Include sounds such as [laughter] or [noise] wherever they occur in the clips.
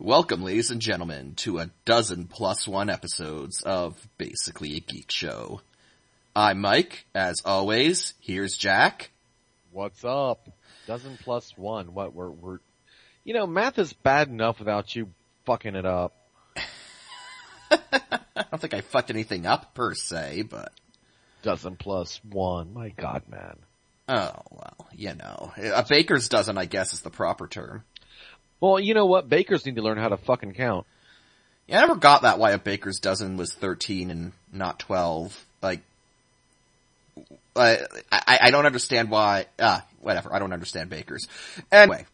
Welcome, ladies and gentlemen, to a dozen plus one episodes of Basically a Geek Show. I'm Mike, as always. Here's Jack. What's up? Dozen plus one. What we're we're, you know, math is bad enough without you fucking it up. [laughs] I don't think I fucked anything up per se, but Dozen plus one. My God, man. oh well, you know, a baker's dozen, I guess, is the proper term. Well, you know what? Bakers need to learn how to fucking count. Yeah, I never got that why a baker's dozen was thirteen and not twelve. Like, I I, I don't understand why. Ah, whatever. I don't understand bakers. Anyway,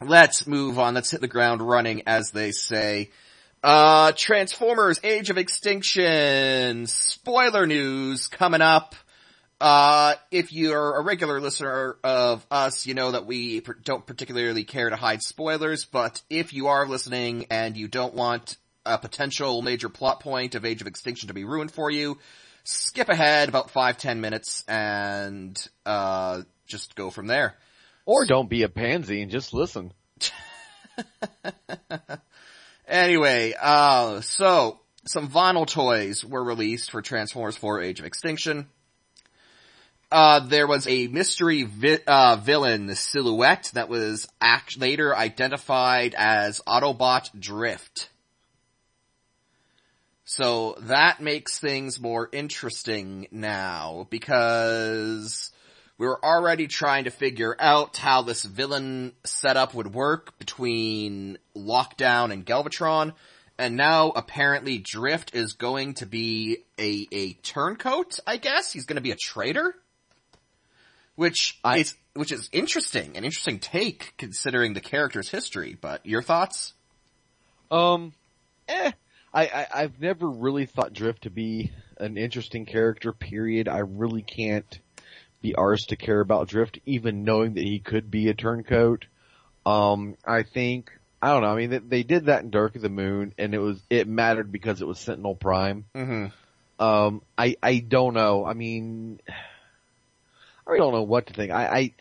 let's move on. Let's hit the ground running, as they say. Uh, Transformers: Age of Extinction spoiler news coming up. Uh, if you're a regular listener of us, you know that we don't particularly care to hide spoilers, but if you are listening and you don't want a potential major plot point of Age of Extinction to be ruined for you, skip ahead about five, ten minutes and, uh, just go from there. Or don't be a pansy and just listen. [laughs] Anyway, uh, so, some vinyl toys were released for Transformers 4 Age of Extinction. Uh, there was a mystery vi- uh, villain silhouette that was act- later identified as Autobot Drift. So that makes things more interesting now because we were already trying to figure out how this villain setup would work between Lockdown and Galvatron, and now apparently Drift is going to be a, a turncoat, I guess? He's gonna be a traitor? Which I- is, which is interesting, an interesting take considering the character's history, but your thoughts? Um, eh. I, I, I've never really thought Drift to be an interesting character, period. I really can't be ours to care about Drift, even knowing that he could be a turncoat. Um, I think, I don't know, I mean, they, they did that in Dark of the Moon, and it was, it mattered because it was Sentinel Prime. Mm-hmm. Um, I, I don't know, I mean, I don't know what to think. I, I,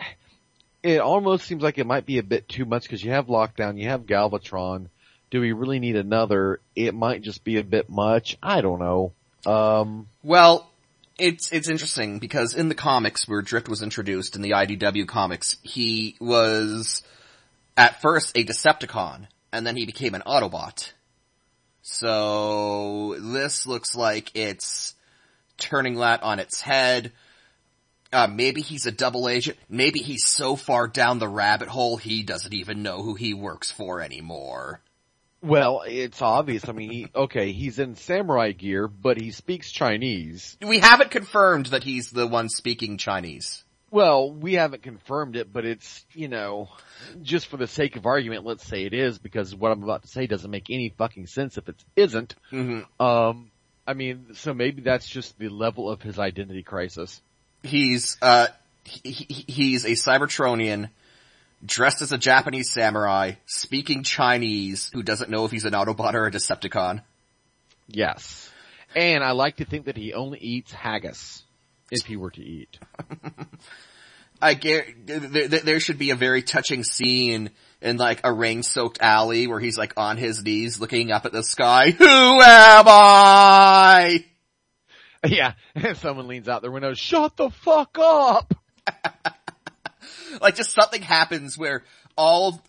it almost seems like it might be a bit too much because you have Lockdown, you have Galvatron. Do we really need another? It might just be a bit much. I don't know. Um, Well, it's it's interesting because in the comics where Drift was introduced in the IDW comics, he was at first a Decepticon, and then he became an Autobot. So this looks like it's turning that on its head. Uh, maybe he's a double agent. Maybe he's so far down the rabbit hole he doesn't even know who he works for anymore. well, it's obvious. I mean, he, okay, he's in samurai gear, but he speaks Chinese. We haven't confirmed that he's the one speaking Chinese. Well, we haven't confirmed it, but it's, you know, just for the sake of argument, let's say it is, because what I'm about to say doesn't make any fucking sense if it isn't. Mm-hmm. Um, I mean, so maybe that's just the level of his identity crisis. He's, uh, he, he- he's a Cybertronian, dressed as a Japanese samurai, speaking Chinese, who doesn't know if he's an Autobot or a Decepticon. Yes. And I like to think that he only eats haggis, if he were to eat. [laughs] I get, there, there there should be a very touching scene in like a rain-soaked alley where he's like on his knees looking up at the sky. [laughs] Who am I? [laughs] Yeah, and someone leans out their window, shut the fuck up! [laughs] like just something happens where all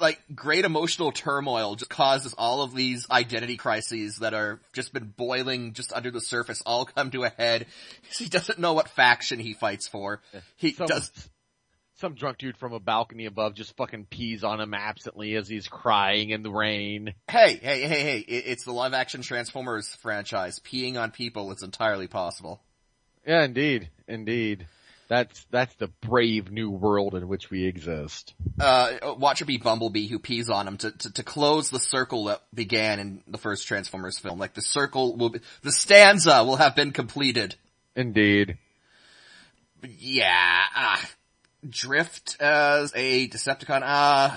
like great emotional turmoil just causes all of these identity crises that are just been boiling just under the surface all come to a head. [laughs] He doesn't know what faction he fights for. He does. Some drunk dude from a balcony above just fucking pees on him absently as he's crying in the rain. Hey, hey, hey, hey! it- It's the live action Transformers franchise. Peeing on people is entirely possible. Yeah, indeed, indeed. That's, that's the brave new world in which we exist. Uh, watch it be Bumblebee who pees on him to, to, to close the circle that began in the first Transformers film. Like the circle will be, the stanza will have been completed. Indeed. Yeah, uh, Drift as a Decepticon, uh,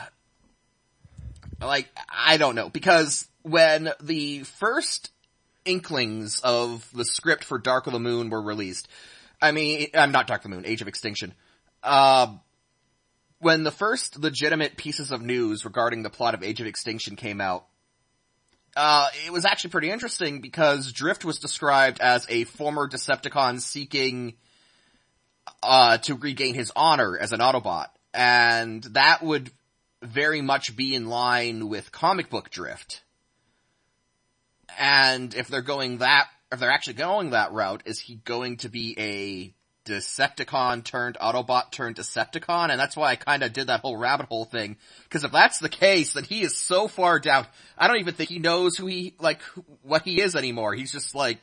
like, I don't know, because when the first inklings of the script for Dark of the Moon were released, I mean, I'm not Dark of the Moon, Age of Extinction, uh, when the first legitimate pieces of news regarding the plot of Age of Extinction came out, uh, it was actually pretty interesting because Drift was described as a former Decepticon seeking, uh, to regain his honor as an Autobot. And that would very much be in line with comic book Drift. And if they're going that, if they're actually going that route, is he going to be a Decepticon turned Autobot turned Decepticon, and that's why I kind of did that whole rabbit hole thing. Because if that's the case, then he is so far down. I don't even think he knows who he like what he is anymore. He's just like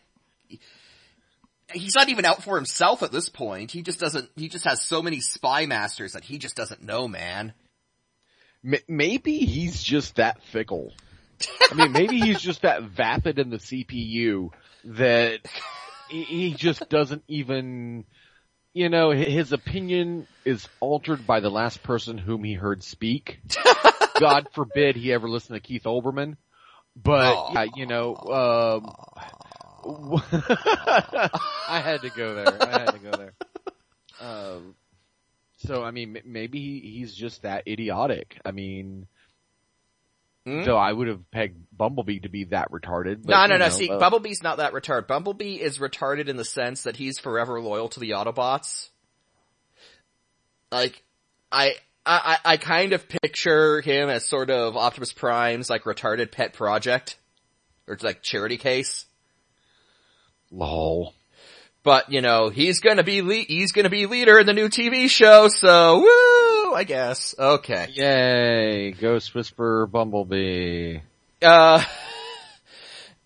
he's not even out for himself at this point. He just doesn't. He just has so many spy masters that he just doesn't know, man. Maybe he's just that fickle. I mean, maybe he's just that vapid in the CPU that he just doesn't even you know, his opinion is altered by the last person whom he heard speak. [laughs] God forbid he ever listened to Keith Olbermann. But, yeah, you know, um, I had to go there. I had to go there. Um, so, I mean, maybe he's just that idiotic. I mean, Mm-hmm. So I would have pegged Bumblebee to be that retarded. But, no, no, no. Know, See, uh, Bumblebee's not that retarded. Bumblebee is retarded in the sense that he's forever loyal to the Autobots. Like, I, I, I kind of picture him as sort of Optimus Prime's like retarded pet project. Or like charity case. Lol. But, you know, he's gonna be le- he's gonna be leader in the new TV show, so woo, I guess. Okay. Yay, Ghost Whisperer Bumblebee. Uh, [laughs]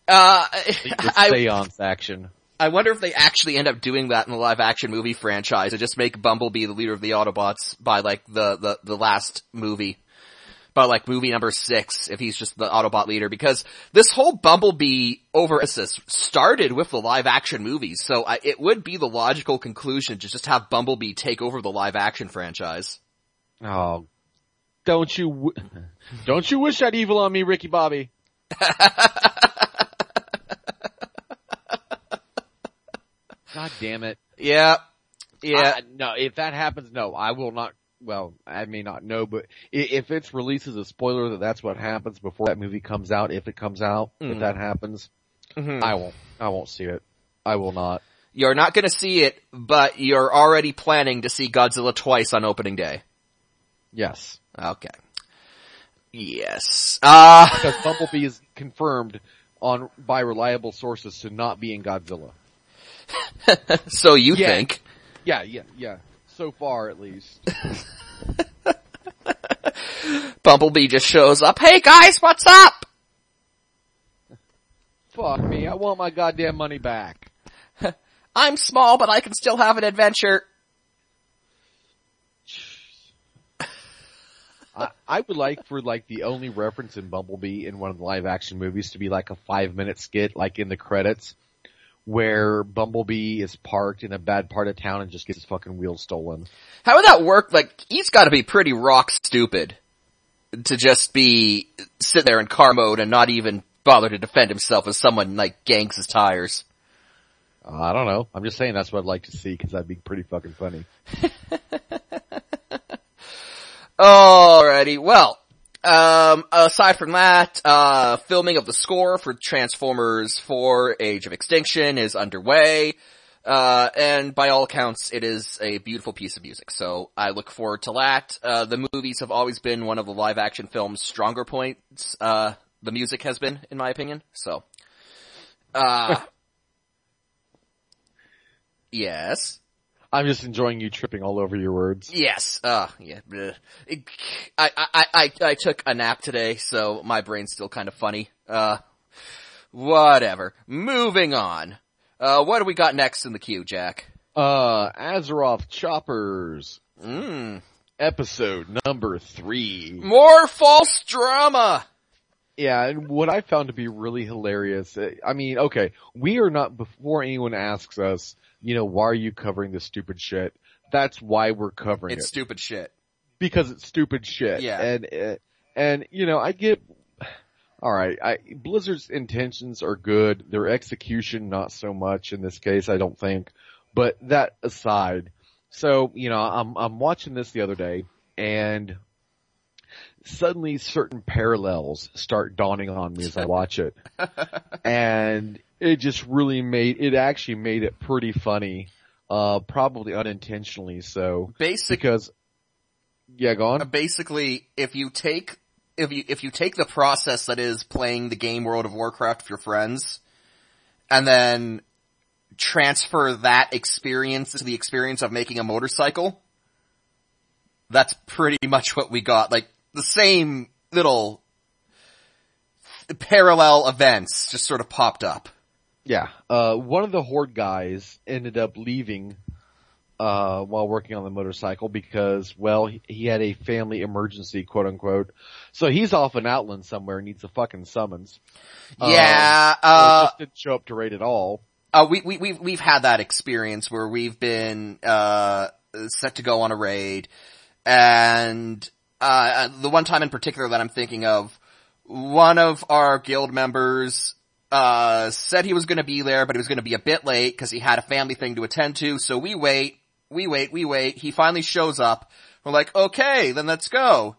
uh, I, seance action. I wonder if they actually end up doing that in the live action movie franchise and just make Bumblebee the leader of the Autobots by like the, the, the last movie but like movie number six if he's just the Autobot leader because this whole Bumblebee overemphasis started with the live action movies. So I, it would be the logical conclusion to just have Bumblebee take over the live action franchise. Oh, don't you, w- [laughs] don't you wish that evil on me, Ricky Bobby? [laughs] God damn it. Yeah. Yeah. Uh, no, if that happens, no, I will not well, I may not know, but if it's released as a spoiler that that's what happens before that movie comes out, if it comes out, mm-hmm. if that happens, mm-hmm. I won't, I won't see it. I will not. You're not gonna see it, but you're already planning to see Godzilla twice on opening day. Yes. Okay. Yes. Uh, [laughs] because Bumblebee is confirmed on, by reliable sources to not be in Godzilla. [laughs] so you yeah. think? Yeah, yeah, yeah so far at least. [laughs] Bumblebee just shows up. Hey guys, what's up? Fuck me, I want my goddamn money back. [laughs] I'm small, but I can still have an adventure. I, I would like for like the only reference in Bumblebee in one of the live action movies to be like a five minute skit, like in the credits, where Bumblebee is parked in a bad part of town and just gets his fucking wheels stolen. How would that work? Like, he's gotta be pretty rock stupid to just be sit there in car mode and not even bother to defend himself as someone like ganks his tires. Uh, I don't know. I'm just saying that's what I'd like to see because that'd be pretty fucking funny. [laughs] Alrighty, well, um, aside from that, uh, filming of the score for Transformers 4 Age of Extinction is underway. Uh, and by all accounts, it is a beautiful piece of music. So I look forward to that. Uh, the movies have always been one of the live action film's stronger points, uh, the music has been, in my opinion. So, uh, [laughs] yes. I'm just enjoying you tripping all over your words. Yes. Uh, yeah. I, I, I, I took a nap today, so my brain's still kind of funny. Uh, whatever. Moving on. Uh, what do we got next in the queue, Jack? Uh, Azeroth Choppers. Mmm. Episode number three. More false drama! Yeah, and what I found to be really hilarious, I mean, okay, we are not, before anyone asks us, you know, why are you covering this stupid shit? That's why we're covering it's it. stupid shit. Because it's stupid shit. Yeah. And, uh, and, you know, I get, alright, I, Blizzard's intentions are good. Their execution, not so much in this case, I don't think. But that aside, so, you know, I'm, I'm watching this the other day, and suddenly certain parallels start dawning on me as I watch it. [laughs] and it just really made, it actually made it pretty funny. Uh, probably unintentionally so. Basic, Because, yeah, go on. basically, if you take, if you, if you take the process that is playing the game World of Warcraft with your friends, and then transfer that experience to the experience of making a motorcycle, that's pretty much what we got. Like, the same little parallel events just sort of popped up. Yeah. Uh, one of the horde guys ended up leaving, uh, while working on the motorcycle because, well, he, he had a family emergency, quote unquote. So he's off in Outland somewhere and needs a fucking summons. Yeah, Um, uh, it just didn't show up to raid at all. Uh, we, we, we've, we've had that experience where we've been, uh, set to go on a raid and, uh, the one time in particular that I'm thinking of, one of our guild members, uh, said he was gonna be there, but he was gonna be a bit late because he had a family thing to attend to, so we wait, we wait, we wait, he finally shows up, we're like, okay, then let's go.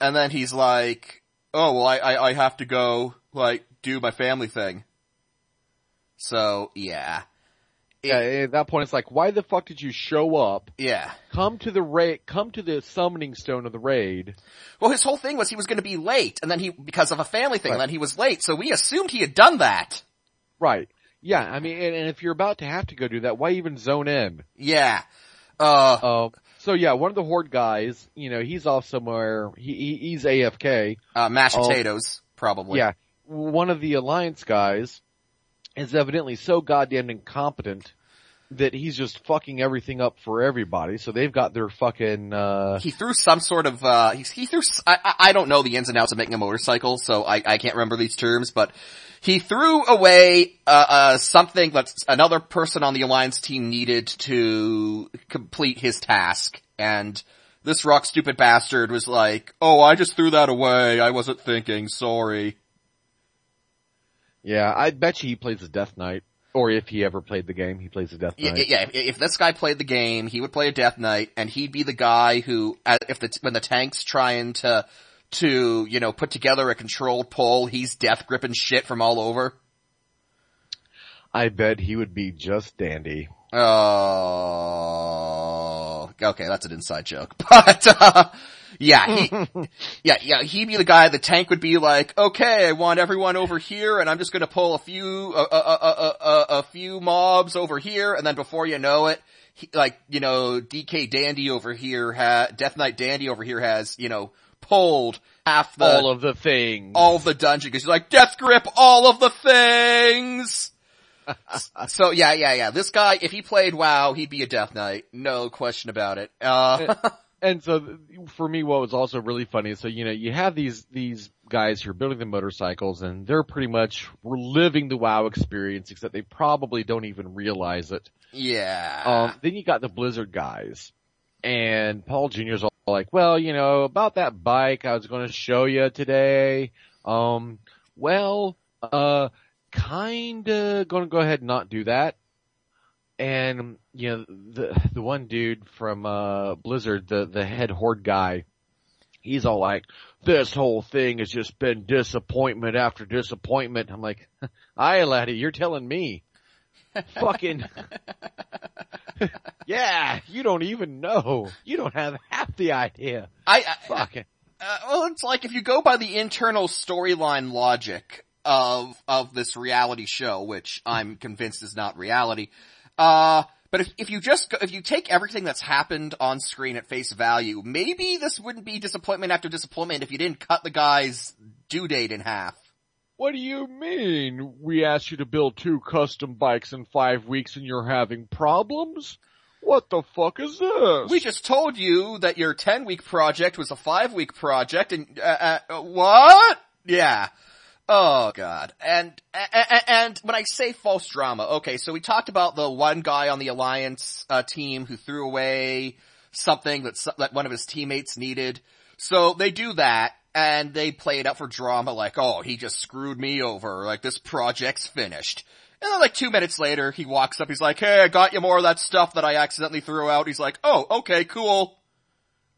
And then he's like, oh, well I, I, I have to go, like, do my family thing. So, yeah. Yeah, at that point it's like, why the fuck did you show up? Yeah. Come to the raid, come to the summoning stone of the raid. Well, his whole thing was he was gonna be late, and then he, because of a family thing, Right. and then he was late, so we assumed he had done that. Right. Yeah, I mean, and, and if you're about to have to go do that, why even zone in? Yeah. Uh, Um, so yeah, one of the horde guys, you know, he's off somewhere, he, he he's AFK. uh, mashed Oh. potatoes, probably. Yeah. One of the alliance guys is evidently so goddamn incompetent that he's just fucking everything up for everybody. So they've got their fucking, uh, He threw some sort of, uh, he, he threw, I don't know the ins and outs of making a motorcycle, so I, I can't remember these terms, but he threw away, uh, uh, something that another person on the Alliance team needed to complete his task, and this rock stupid bastard was like, oh, I just threw that away, I wasn't thinking, sorry. Yeah, I bet you he plays a Death Knight. Or if he ever played the game, he plays a Death Knight. yeah, if- if this guy played the game, he would play a Death Knight, and he'd be the guy who, if the, when the tank's trying to, to, you know, put together a controlled pull, he's death gripping shit from all over. I bet he would be just dandy. Oh, okay, that's an inside joke. [laughs] But, uh, yeah, he, [laughs] yeah, yeah, he'd be the guy, the tank would be like, okay, I want everyone over here, and I'm just gonna pull a few, a, a, a, a, a few mobs over here, and then before you know it, he, like, you know, DK Dandy over here ha Death Knight Dandy over here has, you know, pulled half the, all of the things. all of the dungeon, cause he's like, Death Grip all of the things! [laughs] so yeah, yeah, yeah. This guy, if he played WoW, he'd be a Death Knight. No question about it. Uh, And so for me, what was also really funny is so, you know, you have these, these guys who are building the motorcycles and they're pretty much reliving the WoW experience, except they probably don't even realize it. yeah. Um, then you got the Blizzard guys and Paul Jr.'s all like, well, you know, about that bike I was going to show you today. Um, well, uh, kinda gonna go ahead and not do that. And, you know, the, the one dude from, uh, Blizzard, the, the head horde guy, he's all like, this whole thing has just been disappointment after disappointment. I'm like, [laughs] aye laddie, you're telling me. [laughs] Fucking, [laughs] yeah, you don't even know. You don't have half the idea. I, I Fucking, uh, well, it's like if you go by the internal storyline logic of of this reality show, which I'm convinced is not reality. Uh, but if if you just go, if you take everything that's happened on screen at face value, maybe this wouldn't be disappointment after disappointment if you didn't cut the guy's due date in half. what do you mean? We asked you to build two custom bikes in five weeks and you're having problems? What the fuck is this? We just told you that your 10 week project was a 5 week project and, uh, uh, what? Yeah. Oh god. And, and, and when I say false drama, okay, so we talked about the one guy on the Alliance, uh, team who threw away something that, that one of his teammates needed. So they do that and they play it up for drama like, oh, he just screwed me over, like this project's finished. And then like two minutes later, he walks up, he's like, hey, I got you more of that stuff that I accidentally threw out. He's like, oh, okay, cool.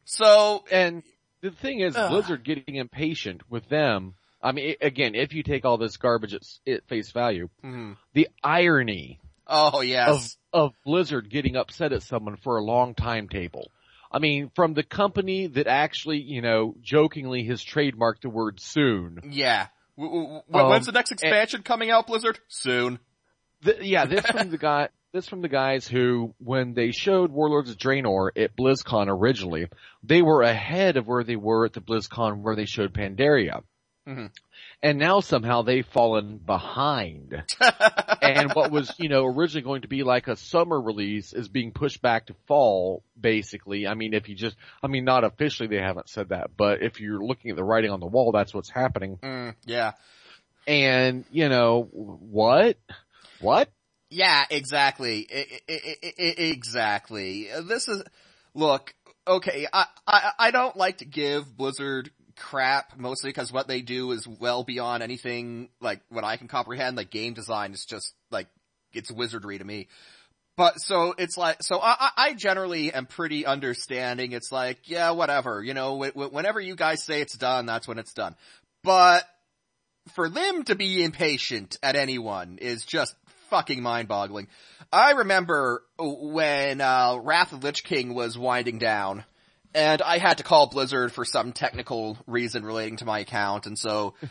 So, And the thing is, Ugh. Blizzard getting impatient with them. I mean, again, if you take all this garbage at, at face value, mhm. the irony oh of, yes. of Blizzard getting upset at someone for a long timetable. I mean, from the company that actually, you know, jokingly has trademarked the word soon. Yeah. W- w- w- Um, when's the next expansion coming out, Blizzard? Soon. Th yeah, this [laughs] from the guy, this from the guys who, when they showed Warlords of Draenor at BlizzCon originally, they were ahead of where they were at the BlizzCon where they showed Pandaria. Mhm. And now somehow they've fallen behind. [laughs] and what was, you know, originally going to be like a summer release is being pushed back to fall, basically. I mean, if you just, I mean, not officially they haven't said that, but if you're looking at the writing on the wall, that's what's happening. Mm, yeah. And, you know, what? What? Yeah, exactly. I- I- I- exactly. This is, look, okay, I, I, I don't like to give Blizzard crap mostly because what they do is well beyond anything like what I can comprehend. Like game design is just like, it's wizardry to me. But so it's like, so I, I generally am pretty understanding. It's like, yeah, whatever, you know, wh- wh- whenever you guys say it's done, that's when it's done. But for them to be impatient at anyone is just fucking mind-boggling. I remember when uh, Wrath of Lich King was winding down, and I had to call Blizzard for some technical reason relating to my account, and so [laughs] uh,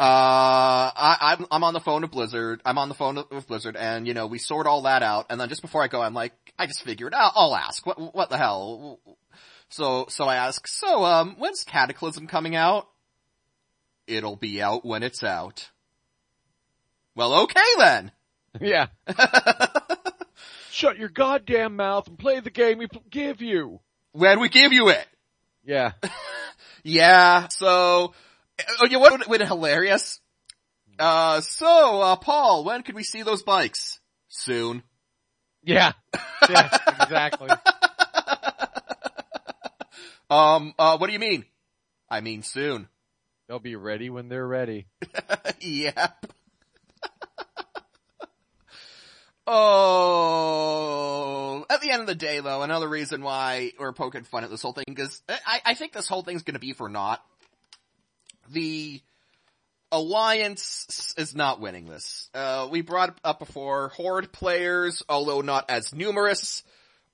I, I'm, I'm on the phone with Blizzard. I'm on the phone with Blizzard, and you know we sort all that out. And then just before I go, I'm like, I just figured, I'll, I'll ask. What what the hell? So so I ask. So um, when's Cataclysm coming out? It'll be out when it's out. Well, okay then. [laughs] Yeah. [laughs] Shut your goddamn mouth and play the game we give you. When we give you it. Yeah. [laughs] Yeah, so, oh, you know what would hilarious? Uh, so, uh, Paul, when could we see those bikes? Soon. Yeah. [laughs] Yeah, exactly. [laughs] Um, uh, what do you mean? I mean soon. They'll be ready when they're ready. yep. Oh, at the end of the day though, another reason why we're poking fun at this whole thing is I, I think this whole thing's gonna be for naught. The Alliance is not winning this. Uh, we brought up before, Horde players, although not as numerous,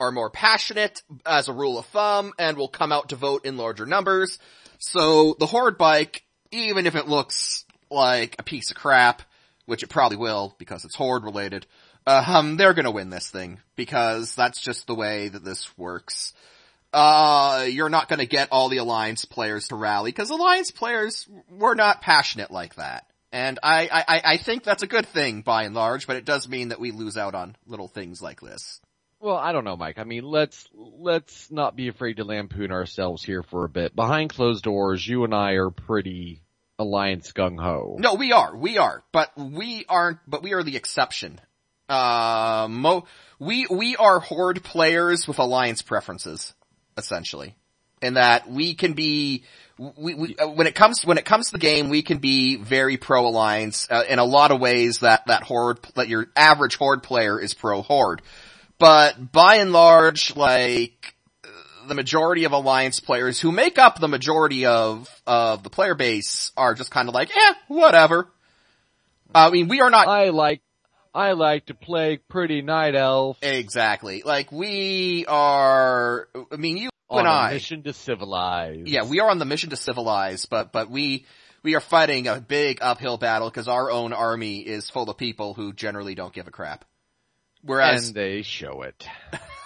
are more passionate as a rule of thumb and will come out to vote in larger numbers. So the Horde bike, even if it looks like a piece of crap, which it probably will because it's Horde related, um, they're gonna win this thing because that's just the way that this works. Uh, you're not gonna get all the Alliance players to rally because Alliance players were not passionate like that. And I, I, I think that's a good thing by and large, but it does mean that we lose out on little things like this. Well, I don't know, Mike. I mean, let's, let's not be afraid to lampoon ourselves here for a bit. Behind closed doors, you and I are pretty alliance gung ho. No, we are, we are, but we aren't, but we are the exception. Uh, mo, we, we are Horde players with Alliance preferences, essentially. In that we can be, we, we, uh, when it comes, when it comes to the game, we can be very pro-Alliance, uh, in a lot of ways that, that Horde, that your average Horde player is pro-Horde. But by and large, like, the majority of Alliance players who make up the majority of, of the player base are just kind of like, eh, whatever. I mean, we are not, I like, I like to play pretty night elf exactly, like we are, I mean, you on and a I, mission to civilize. yeah, we are on the mission to civilize, but, but we, we are fighting a big uphill battle because our own army is full of people who generally don't give a crap. Whereas, and they show it.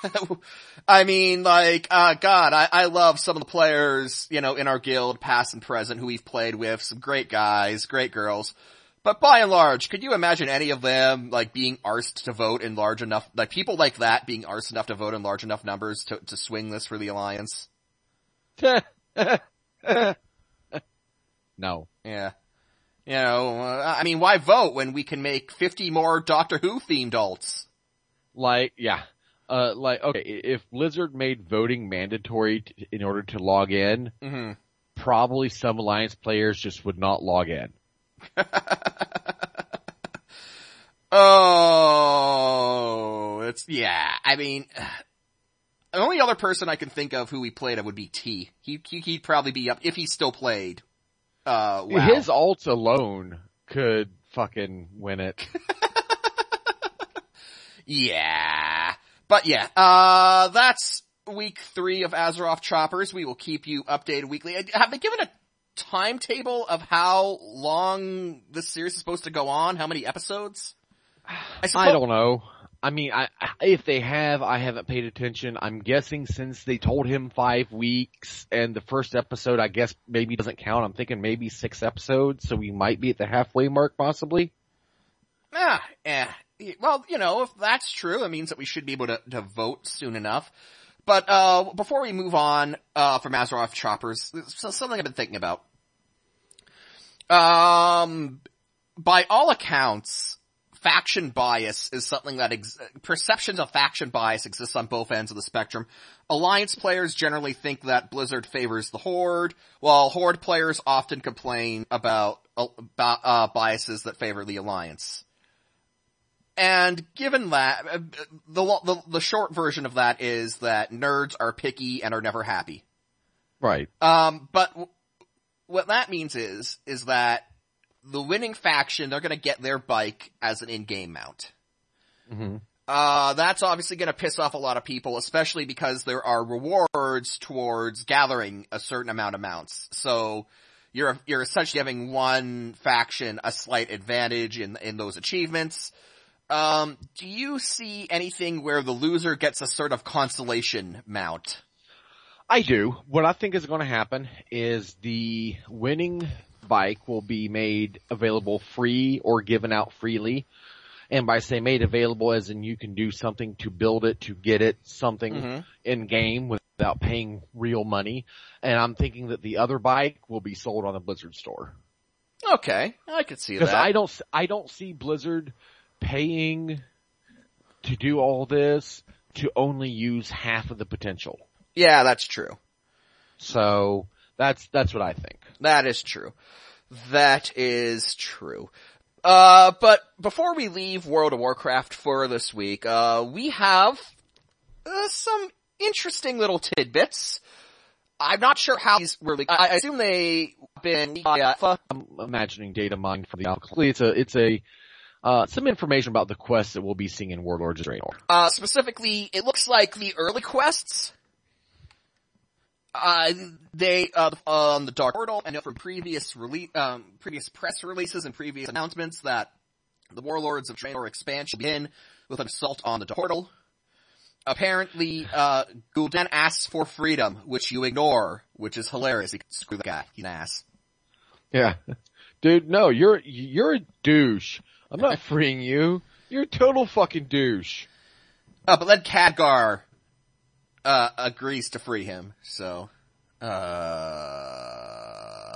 [laughs] I mean, like, uh, God, I, I love some of the players, you know, in our guild, past and present, who we've played with, some great guys, great girls. But by and large, could you imagine any of them, like, being arsed to vote in large enough, like, people like that being arsed enough to vote in large enough numbers to, to swing this for the Alliance? [laughs] no. Yeah. You know, uh, I mean, why vote when we can make 50 more Doctor Who themed alts? Like, yeah. Uh, like, okay, if Blizzard made voting mandatory t- in order to log in, hmm probably some Alliance players just would not log in. [laughs] oh, it's, yeah, I mean, [sighs] the only other person I can think of who he played at would be T. He, he he'd probably be up if he still played. Uh, wow. His alts alone could fucking win it. [laughs] yeah, but yeah, uh, that's week three of Azeroth Choppers. We will keep you updated weekly. Have they given a timetable of how long this series is supposed to go on? How many episodes? I, suppose- I don't know. I mean, I, if they have, I haven't paid attention. I'm guessing since they told him five weeks and the first episode, I guess maybe doesn't count. I'm thinking maybe six episodes, so we might be at the halfway mark possibly. Ah, eh. Well, you know, if that's true, it means that we should be able to, to vote soon enough. But, uh, before we move on, uh, from Azeroth Choppers, something I've been thinking about. Um, by all accounts, faction bias is something that ex- perceptions of faction bias exists on both ends of the spectrum. Alliance players generally think that Blizzard favors the Horde, while Horde players often complain about, about uh, biases that favor the Alliance. And given that, uh, the, the, the short version of that is that nerds are picky and are never happy. Right. Um, but what that means is, is that the winning faction, they're gonna get their bike as an in-game mount. Mm-hmm. Uh, that's obviously gonna piss off a lot of people, especially because there are rewards towards gathering a certain amount of mounts. So, you're, you're essentially having one faction a slight advantage in, in those achievements. Um, do you see anything where the loser gets a sort of consolation mount? I do. What I think is going to happen is the winning bike will be made available free or given out freely. And by say made available as in you can do something to build it, to get it, something mm-hmm. in game without paying real money. And I'm thinking that the other bike will be sold on the Blizzard store. Okay, I could see that. I don't, I don't see Blizzard paying to do all this to only use half of the potential. Yeah, that's true. So that's that's what I think. That is true. That is true. Uh, but before we leave World of Warcraft for this week, uh, we have uh, some interesting little tidbits. I'm not sure how these were. I assume they been. Uh, I'm imagining data mined from the alkali. It's a it's a uh, some information about the quests that we'll be seeing in Warlords of Draenor. Uh, specifically, it looks like the early quests uh, they, uh, on the Dark Portal, I know from previous release, um, previous press releases and previous announcements that the Warlords of Draenor expansion begin with an assault on the Dark Portal. Apparently, uh, Gul'dan asks for freedom, which you ignore, which is hilarious. Screw the guy. He's an ass. Yeah. Dude, no, you're, you're a douche. I'm not freeing you. You're a total fucking douche. Uh, but then Khadgar uh, agrees to free him. So, uh,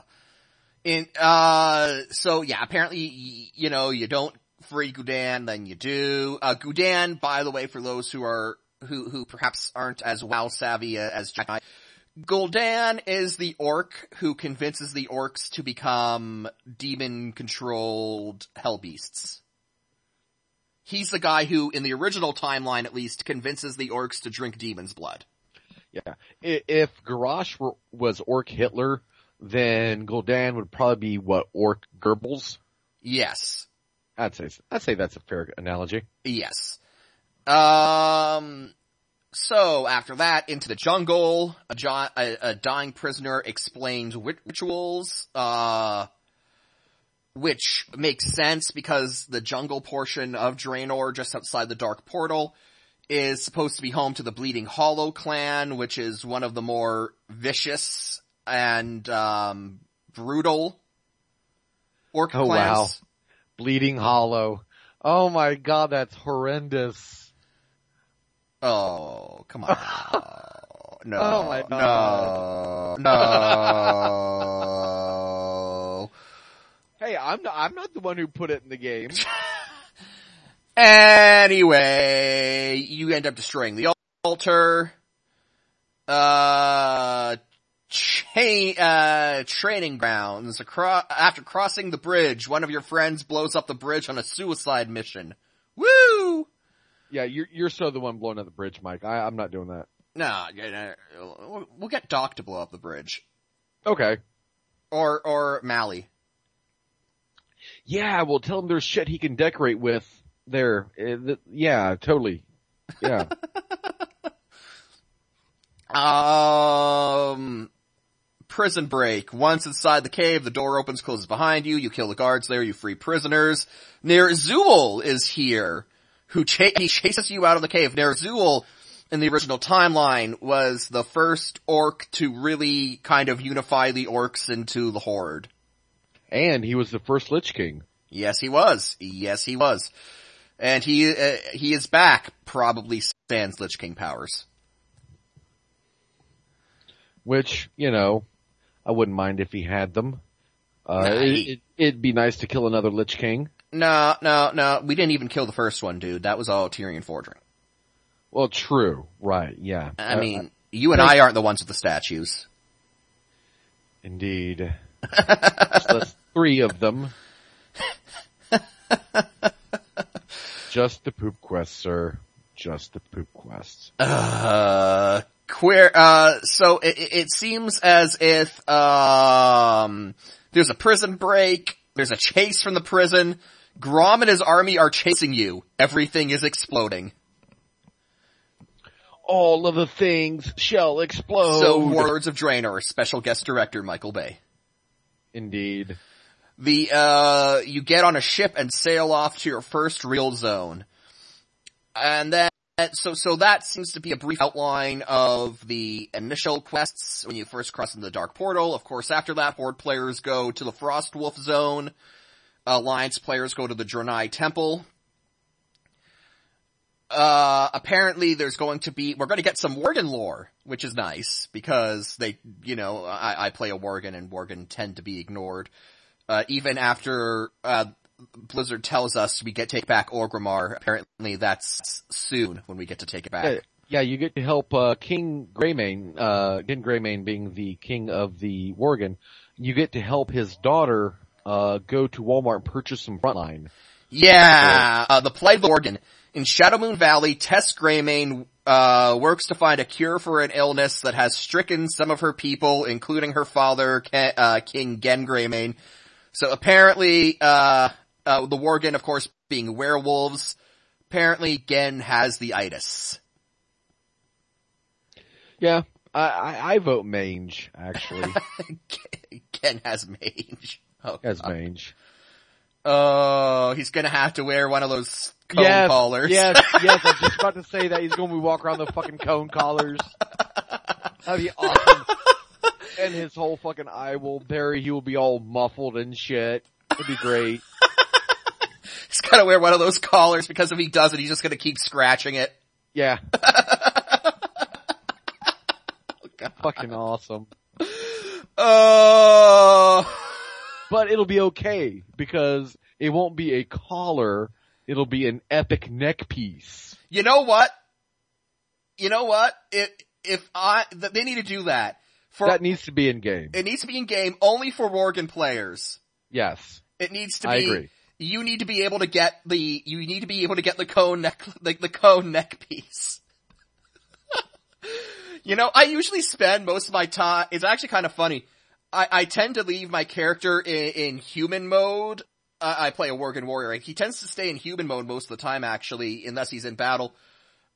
in, uh, so yeah, apparently, you know, you don't free Gul'dan, then you do. Uh, Gul'dan, by the way, for those who are, who, who perhaps aren't as WoW savvy as Jack Gul'dan is the orc who convinces the orcs to become demon-controlled hell beasts. He's the guy who, in the original timeline at least, convinces the orcs to drink demon's blood. Yeah. If Garrosh were, was Orc Hitler, then Gul'dan would probably be what, Orc Goebbels? Yes. I'd say, I'd say that's a fair analogy. Yes. Um, so after that, into the jungle, a, a, a dying prisoner explains rituals, uh, which makes sense because the jungle portion of Draenor just outside the Dark Portal is supposed to be home to the Bleeding Hollow clan, which is one of the more vicious and, um, brutal orc oh, clans. wow. Bleeding Hollow. Oh my god, that's horrendous. Oh, come on. [laughs] no. Oh my god. No. No. [laughs] hey, I'm not, I'm not the one who put it in the game. [laughs] anyway, you end up destroying the altar. Uh, chain, uh, training grounds. Across, after crossing the bridge, one of your friends blows up the bridge on a suicide mission. Woo! Yeah, you're, you're so the one blowing up the bridge, Mike. I, I'm not doing that. No, yeah, no, we'll- we'll get Doc to blow up the bridge. Okay. Or, or Mally. Yeah, well, tell him there's shit he can decorate with there. Uh, yeah, totally. Yeah. [laughs] Um, prison break. Once inside the cave, the door opens, closes behind you. You kill the guards there. You free prisoners. Ner'zhul is here, who he chases you out of the cave. Ner'zhul, in the original timeline, was the first orc to really kind of unify the orcs into the horde. And he was the first Lich King. Yes, he was. Yes, he was. And he uh, he is back. Probably sans Lich King powers. Which, you know, I wouldn't mind if he had them. Uh, Nah, he- it, it'd be nice to kill another Lich King. No, no, no. We didn't even kill the first one, dude. That was all Tirion Fordring. Well, true. Right, yeah. I Uh, mean, you and I aren't the ones with the statues. Indeed. That's three of them. [laughs] Just the poop quest, sir. Just the poop quest. Uh, queer, uh, so it, it seems as if, um, there's a prison break, there's a chase from the prison, Grom and his army are chasing you, everything is exploding. All of the things shall explode. So, Warlords of Draenor, special guest director Michael Bay. Indeed. The, uh, you get on a ship and sail off to your first real zone. And then, so, so that seems to be a brief outline of the initial quests when you first cross into the Dark Portal. Of course, after that, Horde players go to the Frostwolf Zone. Alliance players go to the Draenei Temple. Uh, apparently there's going to be, we're going to get some Worgen lore, which is nice, because they, you know, I, I play a Worgen and Worgen tend to be ignored. Uh, even after, uh, Blizzard tells us we get take back Orgrimmar, apparently that's soon when we get to take it back. Yeah, you get to help, uh, King Greymane, uh, King Greymane being the king of the Worgen. You get to help his daughter, uh, go to Walmart and purchase some frontline. Yeah, uh, the Plight of the Worgen. In Shadowmoon Valley, Tess Greymane, uh, works to find a cure for an illness that has stricken some of her people, including her father, uh, King Genn Greymane. So apparently, uh, uh, the Worgen, of course, being werewolves, apparently Genn has the itis. Yeah, I, I, I vote mange, actually, [laughs] Genn has mange. Oh, as God. mange. Oh, he's gonna have to wear one of those cone yes, collars. yes, yes, I was just about to say that he's going to be walking around the fucking cone collars. That'd be awesome. and his whole fucking eye will, there he will be all muffled and shit. It'd be great. [laughs] He's gotta wear one of those collars because if he doesn't, he's just gonna keep scratching it. Yeah, [laughs] Oh, God. fucking awesome. Oh, But it'll be okay because it won't be a collar. It'll be an epic neck piece. you know what? You know what? If, if I, th- they need to do that. For, That needs to be in game. it needs to be in game only for Worgen players. Yes, It needs to be, I agree. you need to be able to get the, you need to be able to get the cone neck, like the cone neck piece. [laughs] you know, I usually spend most of my time, it's actually kind of funny. I, I tend to leave my character in, in human mode. Uh, I play a Worgen warrior. And he tends to stay in human mode most of the time actually, unless he's in battle.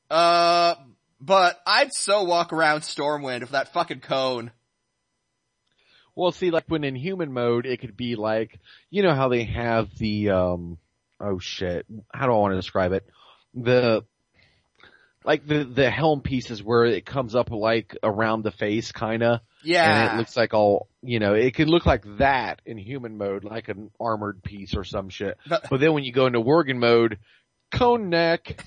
Uh, but I'd so walk around Stormwind with that fucking cone. Well, see, like when in human mode, it could be like, you know how they have the, um, oh shit, how do I want to describe it? The, like the, the helm pieces where it comes up like around the face kinda, Yeah. and it looks like all, you know, it could look like that in human mode, like an armored piece or some shit. But- then when you go into Worgen mode, cone neck,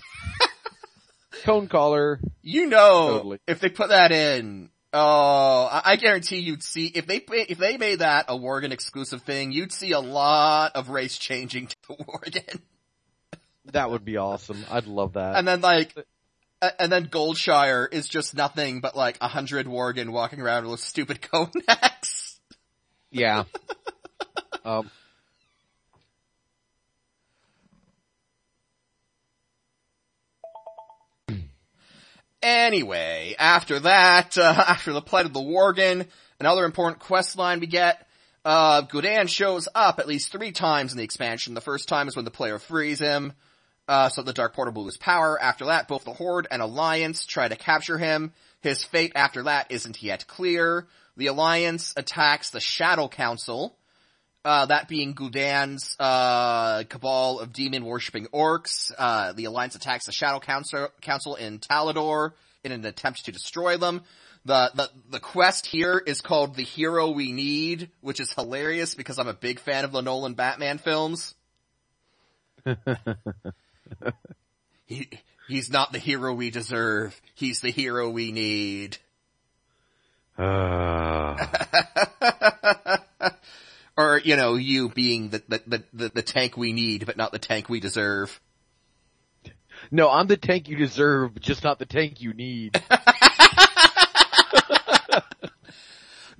[laughs] cone collar, You know, Totally. if they put that in, oh, I, I guarantee you'd see, if they, if they made that a Worgen exclusive thing, you'd see a lot of race changing [laughs] to the Worgen. that would be awesome. I'd love that. And then like, and then Goldshire is just nothing but like a hundred Worgen walking around with stupid [laughs] cone. Yeah. [laughs] um, Anyway, after that, uh, [laughs] after the plight of the Worgen, another important quest line we get, uh, Gul'dan shows up at least three times in the expansion. The first time is when the player frees him, uh, so the Dark Portal will lose power. After that, both the Horde and Alliance try to capture him. His fate after that isn't yet clear. The Alliance attacks the Shadow Council, uh, that being Gul'dan's, uh, cabal of demon-worshipping orcs. Uh, the Alliance attacks the Shadow Council, Council in Talador in an attempt to destroy them. The, the, the quest here is called The Hero We Need, which is hilarious because I'm a big fan of the Nolan Batman films. [laughs] he, he's not the hero we deserve. He's the hero we need. Uh, [laughs] or, you know, you being the, the, the, the, tank we need, but not the tank we deserve. no, I'm the tank you deserve, just not the tank you need. [laughs]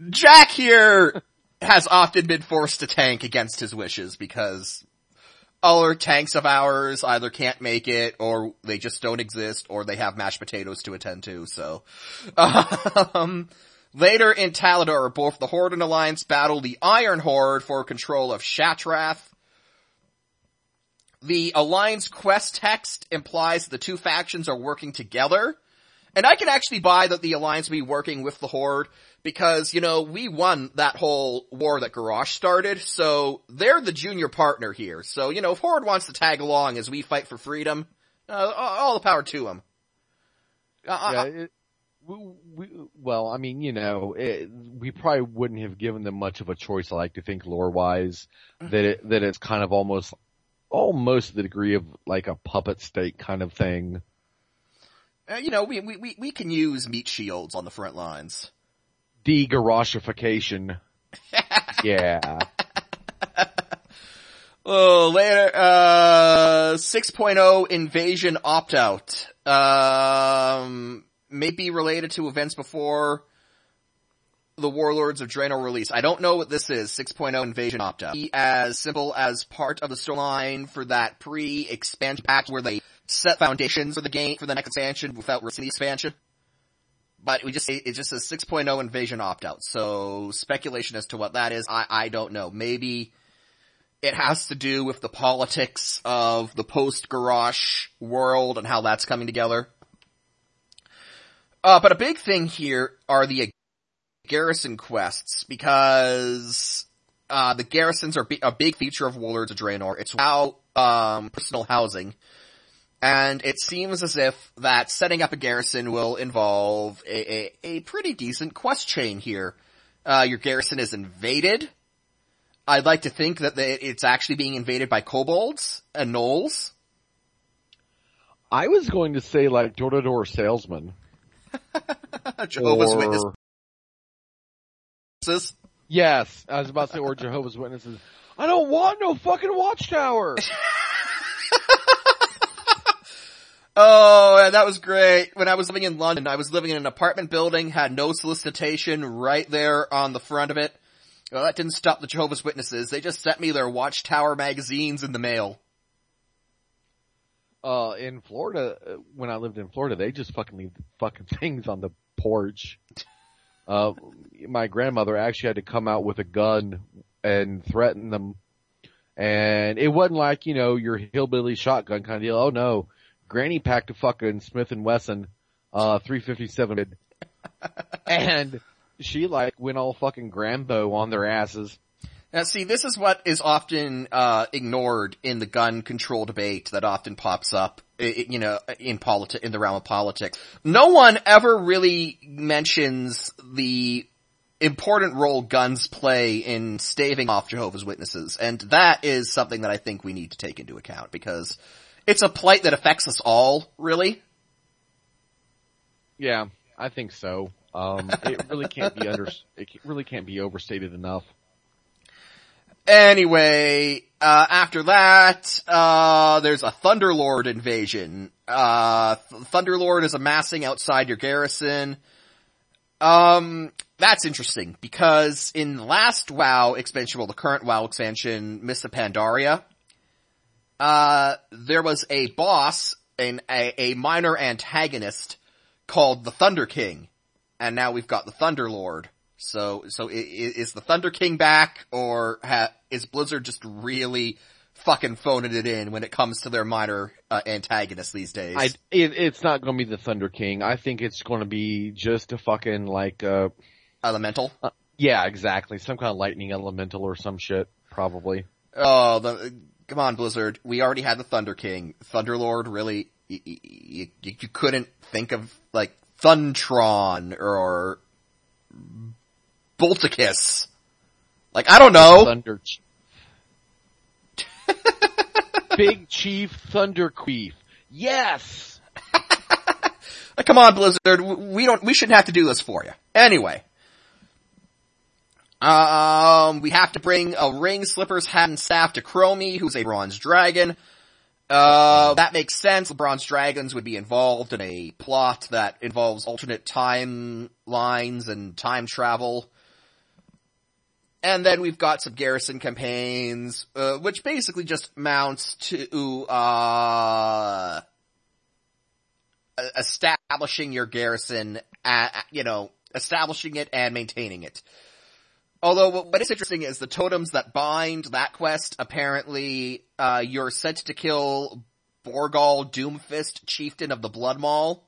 Jack here has often been forced to tank against his wishes because other tanks of ours either can't make it or they just don't exist or they have mashed potatoes to attend to, so. [laughs] Um, later in Talador, both the Horde and Alliance battle the Iron Horde for control of Shattrath. The Alliance quest text implies the two factions are working together, and I can actually buy that the Alliance be working with the Horde because, you know, we won that whole war that Garrosh started, so they're the junior partner here. So, you know, if Horde wants to tag along as we fight for freedom, uh, all the power to them. Uh, yeah, uh, it, we, we, well, I mean, you know, it, we probably wouldn't have given them much of a choice. I like to think lore-wise that it, that it's kind of almost, almost the degree of like a puppet state kind of thing. uh, you know, we, we, we, we can use meat shields on the front lines. De-garoshification. [laughs] yeah. Oh, later, uh, 6.0 invasion opt-out. Um, may be related to events before the Warlords of Draenor release. I don't know what this is, 6.0 invasion opt-out. Be As simple as part of the storyline for that pre-expansion pack where they set foundations for the game, for the next expansion without releasing the expansion. But we just it just says 6.0 invasion opt-out. So speculation as to what that is, I, I don't know. Maybe it has to do with the politics of the post-Garrosh world and how that's coming together. Uh, but a big thing here are the garrison quests because, uh, the garrisons are a big feature of Warlords of Draenor. It's how, um, personal housing. And it seems as if that setting up a garrison will involve a, a, a pretty decent quest chain here. Uh, your garrison is invaded. I'd like to think that it's actually being invaded by kobolds and gnolls. I was going to say like door-to-door salesman. [laughs] Jehovah's or, Witnesses. Yes, I was about to say, or Jehovah's Witnesses. I don't want no fucking watchtower. [laughs] Oh, that was great. When I was living in London, I was living in an apartment building, had no solicitation right there on the front of it. Well, that didn't stop the Jehovah's Witnesses. They just sent me their Watchtower magazines in the mail. Uh, in Florida, uh, when I lived in Florida, they just fucking leave fucking [laughs] things on the porch. Uh, my grandmother actually had to come out with a gun and threaten them. And it wasn't like, you know, your hillbilly shotgun kind of deal. Oh no. Granny packed a fucking Smith and Wesson, uh, 357 [laughs] and she like went all fucking Grambo on their asses. Now see, this is what is often, uh, ignored in the gun control debate that often pops up, you know, in politi- in the realm of politics. No one ever really mentions the important role guns play in staving off Jehovah's Witnesses, and that is something that I think we need to take into account because it's a plight that affects us all, really. Yeah, I think so. Um, [laughs] it really can't be under, it really can't be overstated enough. Anyway, uh, after that, uh, there's a Thunderlord invasion. Uh, Thunderlord is amassing outside your garrison. Um, that's interesting because in the last WoW expansion, well, the current WoW expansion, Mists of Pandaria, uh, there was a boss, an, a, a minor antagonist called the Thunder King, and now we've got the Thunder Lord. So, so is the Thunder King back, or ha- is Blizzard just really fucking phoning it in when it comes to their minor uh, antagonists these days? I, it, it's not gonna be the Thunder King. I think it's gonna be just a fucking like, uh, Elemental. yeah, exactly. Some kind of lightning elemental or some shit, probably. Oh, the, come on, Blizzard. We already had the Thunder King. Thunderlord, really? You, you, you, couldn't think of, like, Thuntron or Bolticus. Like, I don't know. Thunder Chief. [laughs] Big Chief Thunderqueef. Yes! Like, [laughs] come on, Blizzard. We don't, we shouldn't have to do this for you. Anyway. Um, we have to bring a ring, slippers, hat, and staff to Chromie, who's a bronze dragon. Uh, that makes sense. The bronze dragons would be involved in a plot that involves alternate timelines and time travel. And then we've got some garrison campaigns, uh, which basically just mounts to, uh, establishing your garrison, at, you know, establishing it and maintaining it. Although what is interesting is the totems that bind that quest, apparently, uh, you're sent to kill Borgal Doomfist, chieftain of the Blood Maul.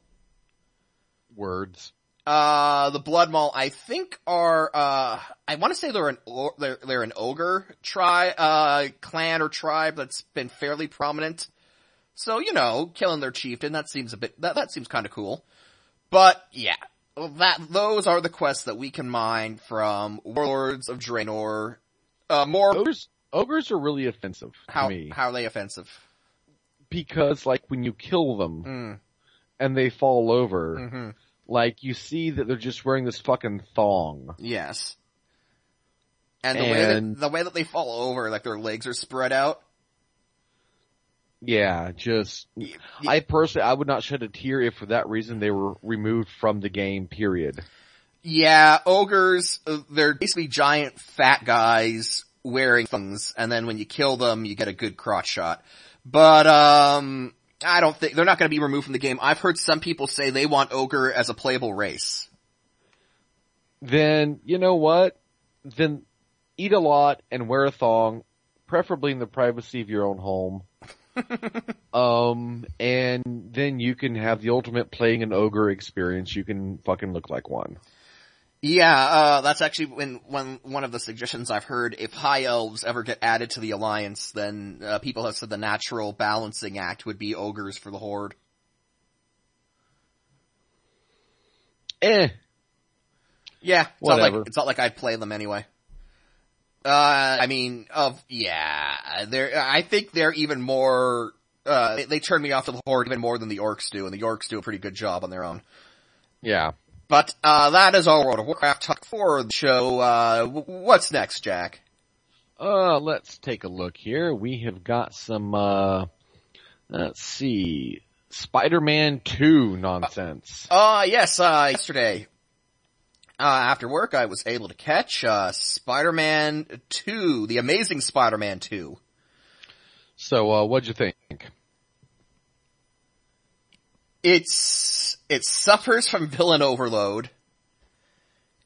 Words. Uh, the Blood Maul, I think are, uh, I want to say they're an, they're, they're an ogre tribe, uh, clan or tribe that's been fairly prominent. So, you know, killing their chieftain, that seems a bit, that, that seems kinda cool. But, yeah. That, those are the quests that we can mine from Warlords of Draenor. Uh, more, Ogres, ogres are really offensive how, me. how are they offensive? because like when you kill them Mm, and they fall over, hmm like you see that they're just wearing this fucking thong. Yes. And the way that, the way that they fall over, like their legs are spread out. Yeah, just, I personally, I would not shed a tear if for that reason they were removed from the game, period. Yeah, ogres, uh, they're basically giant fat guys wearing things, and then when you kill them, you get a good crotch shot. But, um, I don't think, they're not gonna be removed from the game. I've heard some people say they want ogre as a playable race. Then, you know what? Then eat a lot and wear a thong, preferably in the privacy of your own home. [laughs] um, and then you can have the ultimate playing an ogre experience. You can fucking look like one. Yeah, uh, that's actually when, when, one of the suggestions I've heard, if high elves ever get added to the alliance, then, uh, people have said the natural balancing act would be ogres for the horde. Eh, Yeah, it's not Whatever. like it's not like I'd play them anyway. Uh, I mean, of yeah, they're. I think they're even more. Uh, they, they turn me off to the horde even more than the orcs do, and the orcs do a pretty good job on their own. yeah. But uh, that is our World of Warcraft talk for the show. Uh, what's next, Jack? Uh, let's take a look here. We have got some, uh, let's see, Spider-Man 2 nonsense. Uh, yes, uh, yesterday, uh, after work, I was able to catch, uh, Spider-Man 2, The Amazing Spider-Man 2. So, uh, what'd you think? It's, it suffers from villain overload.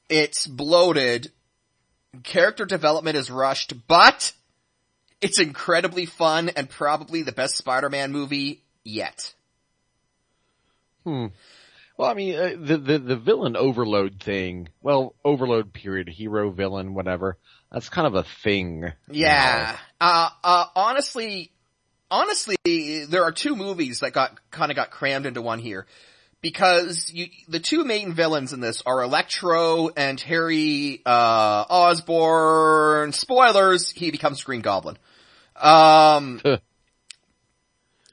It's bloated. Character development is rushed, but it's incredibly fun and probably the best Spider-Man movie yet. Hmm. Well, I mean, uh, the, the, the villain overload thing, well, overload period, hero, villain, whatever, that's kind of a thing. Yeah. Uh, uh, honestly, honestly, there are two movies that got, kinda got crammed into one here. Because you, the two main villains in this are Electro and Harry, uh, Osborn. Spoilers, he becomes Green Goblin. Um. [laughs]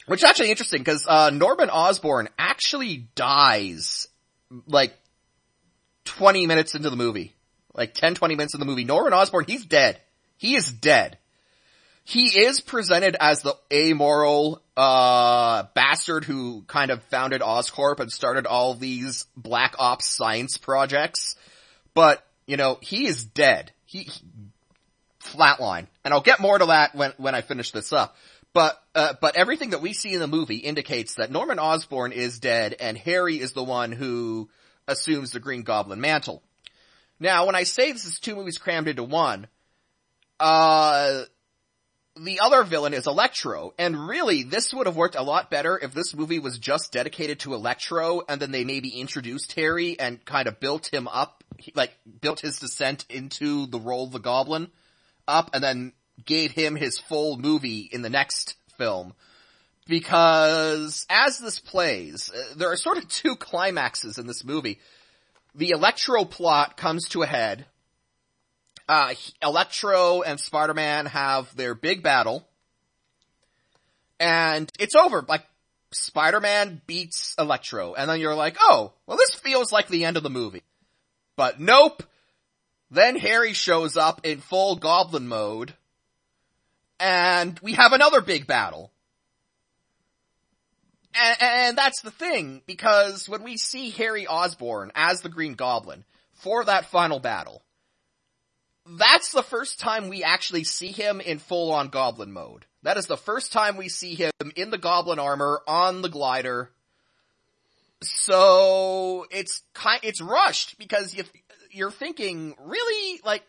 which is actually interesting because, uh, Norman Osborn actually dies, like, 20 minutes into the movie. Like 10, 20 minutes in the movie. Norman Osborn, he's dead. He is dead. He is presented as the amoral, uh, bastard who kind of founded Oscorp and started all these black ops science projects. But, you know, he is dead. He, he flatline. And I'll get more to that when, when I finish this up. But, uh, but everything that we see in the movie indicates that Norman Osborn is dead and Harry is the one who assumes the Green Goblin mantle. Now, when I say this is two movies crammed into one, uh, the other villain is Electro, and really, this would have worked a lot better if this movie was just dedicated to Electro, and then they maybe introduced Harry and kind of built him up, like, built his descent into the role of the Goblin up, and then gave him his full movie in the next film. Because as this plays, uh, there are sort of two climaxes in this movie. The Electro plot comes to a head, uh, Electro and Spider-Man have their big battle. And it's over. Like, Spider-Man beats Electro. And then you're like, oh, well this feels like the end of the movie. But nope. Then Harry shows up in full goblin mode. And we have another big battle. And, and, that's the thing, because when we see Harry Osborn as the Green Goblin for that final battle, that's the first time we actually see him in full on goblin mode. That is the first time we see him in the goblin armor on the glider. So it's kind, it's rushed because you, you're thinking really like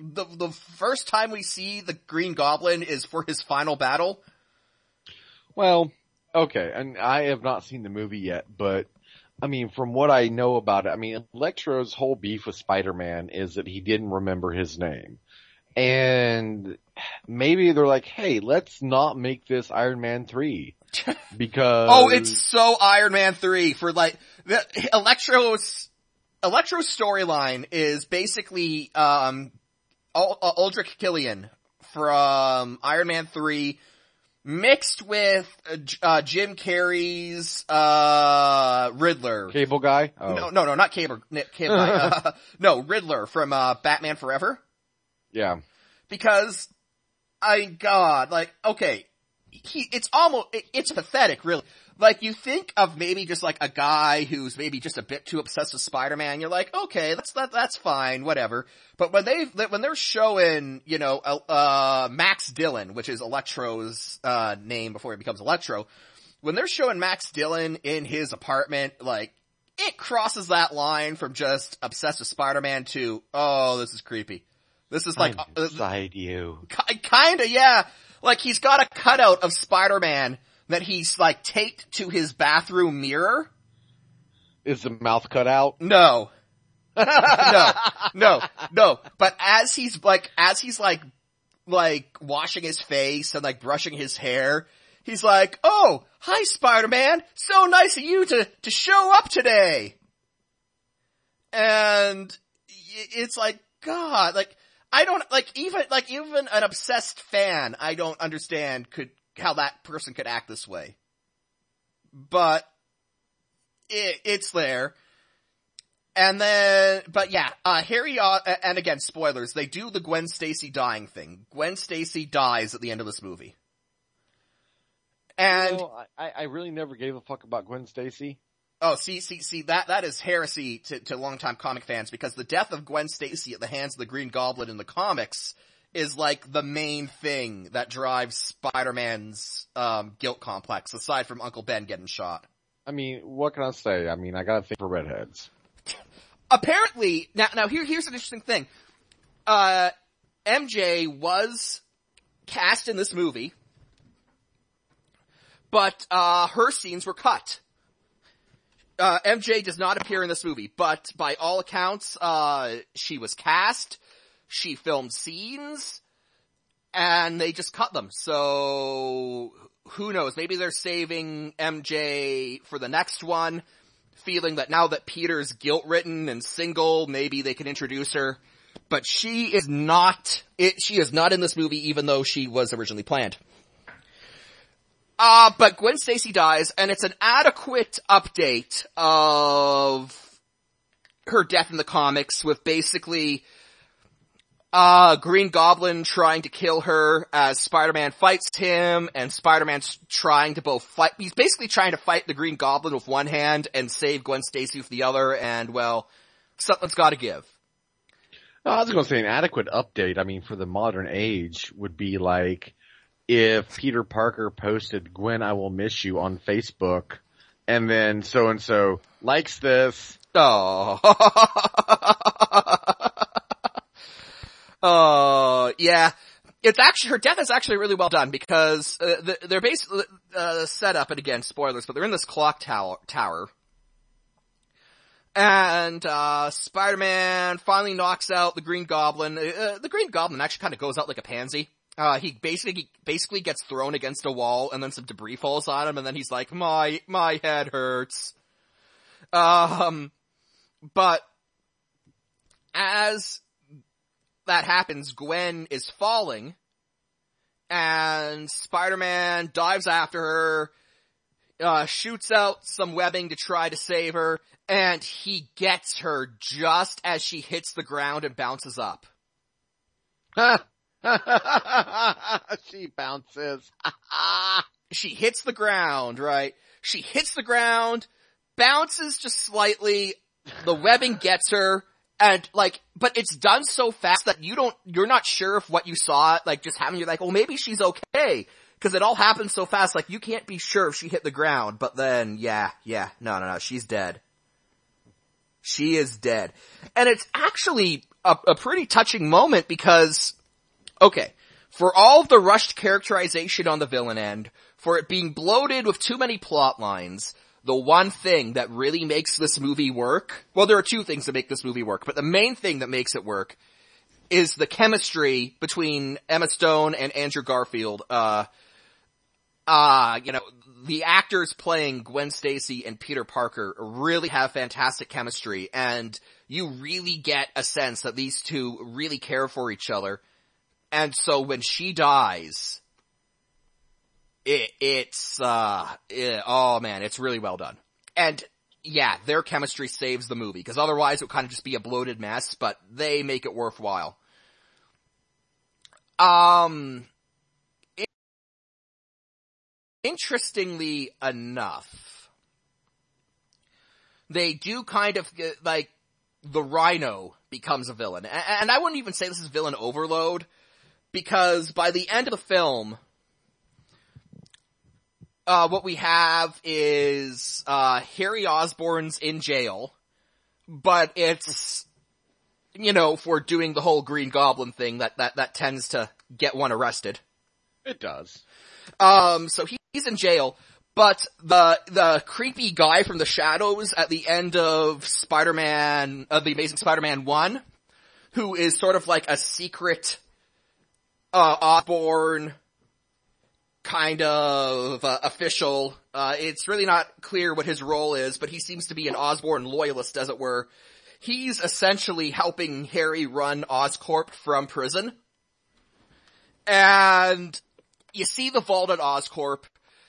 the, the first time we see the green goblin is for his final battle. Well, okay, and I have not seen the movie yet, but I mean, from what I know about it, I mean, Electro's whole beef with Spider-Man is that he didn't remember his name. And maybe they're like, hey, let's not make this Iron Man 3. [laughs] Because... oh, it's so Iron Man 3 for like, the Electro's, Electro's storyline is basically, um, Aldrich Killian from Iron Man 3 mixed with uh, uh, Jim Carrey's uh, Riddler. Cable guy? Oh. No, no, no, not Cable. Cable guy. [laughs] Uh, no, Riddler from uh, Batman Forever. Yeah. Because, I God, like, okay, he, it's almost, it, it's pathetic, really. Like, you think of maybe just like a guy who's maybe just a bit too obsessed with Spider-Man, you're like, okay, that's, that, that's fine, whatever. But when they, when they're showing, you know, uh, Max Dillon, which is Electro's, uh, name before he becomes Electro, when they're showing Max Dillon in his apartment, like, it crosses that line from just obsessed with Spider-Man to, oh, this is creepy. This is like, beside uh, you. Kinda, yeah. Like he's got a cutout of Spider-Man that he's like taped to his bathroom mirror. Is the mouth cut out? No. [laughs] no, no, no. But as he's like, as he's like, like washing his face and like brushing his hair, he's like, oh, hi Spider-Man, so nice of you to, to show up today. And it's like, God, like, I don't, like, even, like, even an obsessed fan, I don't understand could, how that person could act this way. But, it, it's there. And then, but yeah, uh, Harry, uh, and again, spoilers, they do the Gwen Stacy dying thing. Gwen Stacy dies at the end of this movie. And, you know, I, I really never gave a fuck about Gwen Stacy. Oh, see, see, see, that, that is heresy to, to longtime comic fans because the death of Gwen Stacy at the hands of the Green Goblin in the comics is like the main thing that drives Spider-Man's, um, guilt complex aside from Uncle Ben getting shot. I mean, what can I say? I mean, I got a thing for redheads. [laughs] Apparently, now, now here, here's an interesting thing. Uh, MJ was cast in this movie, but, uh, her scenes were cut uh, MJ does not appear in this movie, but by all accounts, uh, she was cast, she filmed scenes, and they just cut them. So, who knows, maybe they're saving MJ for the next one, feeling that now that Peter's guilt-ridden and single, maybe they can introduce her. But she is not, it, she is not in this movie even though she was originally planned. Uh, but Gwen Stacy dies, and it's an adequate update of her death in the comics with basically, uh, Green Goblin trying to kill her as Spider-Man fights him, and Spider-Man's trying to both fight, he's basically trying to fight the Green Goblin with one hand and save Gwen Stacy with the other, and well, something's gotta give. I was gonna say an adequate update, I mean, for the modern age would be like, if Peter Parker posted Gwen I will miss you on Facebook and then so and so likes this. Oh. [laughs] Oh, yeah. It's actually, her death is actually really well done because uh, they're basically, uh, set up, and again, spoilers, but they're in this clock tower, tower. And, uh, Spider-Man finally knocks out the Green Goblin. Uh, the Green Goblin actually kind of goes out like a pansy. Uh, he basically, basically gets thrown against a wall and then some debris falls on him and then he's like, my, my head hurts. Um, but as that happens, Gwen is falling and Spider-Man dives after her, uh, shoots out some webbing to try to save her and he gets her just as she hits the ground and bounces up. [laughs] she bounces. [laughs] she hits the ground, right? She hits the ground, bounces just slightly, the webbing gets her, and like, but it's done so fast that you don't, you're not sure if what you saw, like just happened, you're like, well maybe she's okay. Cause it all happens so fast, like you can't be sure if she hit the ground, but then, yeah, yeah, no, no, no, she's dead. She is dead. And it's actually a, a pretty touching moment because Okay. For all the rushed characterization on the villain end, for it being bloated with too many plot lines, the one thing that really makes this movie work, well there are two things that make this movie work, but the main thing that makes it work is the chemistry between Emma Stone and Andrew Garfield, uh, uh, you know, the actors playing Gwen Stacy and Peter Parker really have fantastic chemistry and you really get a sense that these two really care for each other. And so when she dies, it, it's, uh, it, oh man, it's really well done. And yeah, their chemistry saves the movie, because otherwise it would kind of just be a bloated mess, but they make it worthwhile. Um, interestingly enough, they do kind of, like, the Rhino becomes a villain. And I wouldn't even say this is villain overload, because by the end of the film, uh, what we have is, uh, Harry Osborn's in jail, but it's, you know, for doing the whole Green Goblin thing that, that, that tends to get one arrested. It does. Um, so he's in jail, but the, the creepy guy from the shadows at the end of Spider-Man, of the Amazing Spider-Man 1, who is sort of like a secret uh, Osborn kind of uh, official. Uh, it's really not clear what his role is, but he seems to be an Osborn loyalist, as it were. He's essentially helping Harry run Oscorp from prison. And you see the vault at Oscorp.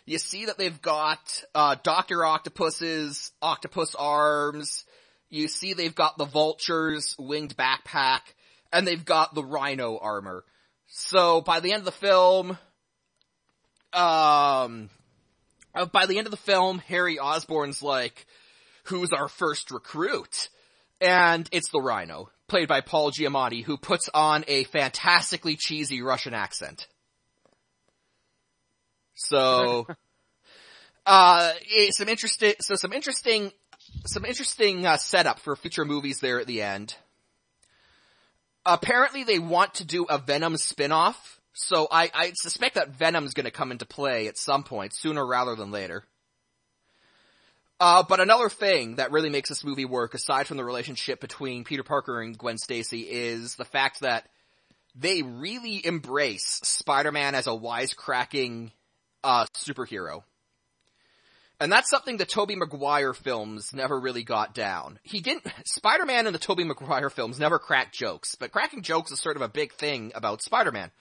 You see that they've got, uh, Dr. Octopus's octopus arms. You see they've got the vulture's winged backpack. And they've got the rhino armor. So by the end of the film, um, uh, by the end of the film, Harry Osborn's like, who's our first recruit? And it's the Rhino, played by Paul Giamatti, who puts on a fantastically cheesy Russian accent. So, [laughs] uh, some interesting, so some interesting, some interesting, uh, setup for future movies there at the end apparently they want to do a Venom spin-off, so I, I suspect that Venom's gonna come into play at some point, sooner rather than later. Uh, but another thing that really makes this movie work, aside from the relationship between Peter Parker and Gwen Stacy, is the fact that they really embrace Spider-Man as a wisecracking, uh, superhero. And that's something the Tobey Maguire films never really got down. He didn't, Spider-Man in the Tobey Maguire films never cracked jokes, but cracking jokes is sort of a big thing about Spider-Man.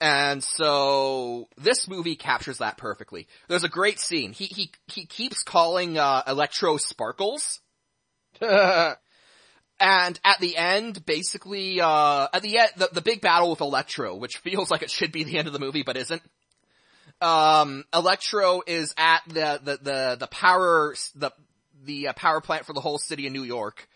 And so, this movie captures that perfectly. There's a great scene. He, he, he keeps calling, uh, Electro Sparkles. [laughs] and at the end, basically, uh, at the end, the, the big battle with Electro, which [laughs] feels like it should be the end of the movie, but isn't, um, Electro is at the, the, the, the power, the, the uh, power plant for the whole city of New York.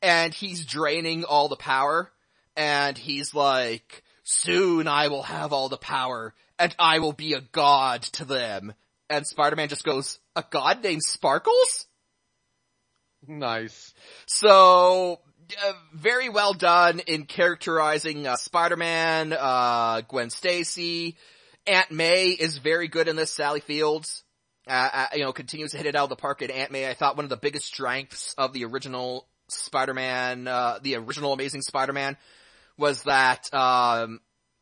And he's draining all the power. And he's like, soon I will have all the power and I will be a god to them. And Spider-Man just goes, a god named Sparkles? Nice. So, uh, very well done in characterizing uh, Spider-Man, uh, Gwen Stacy. Aunt May is very good in this, Sally Fields. Uh, uh, you know, continues to hit it out of the park at Aunt May. I thought one of the biggest strengths of the original Spider-Man, uh, the original Amazing Spider-Man was that, um,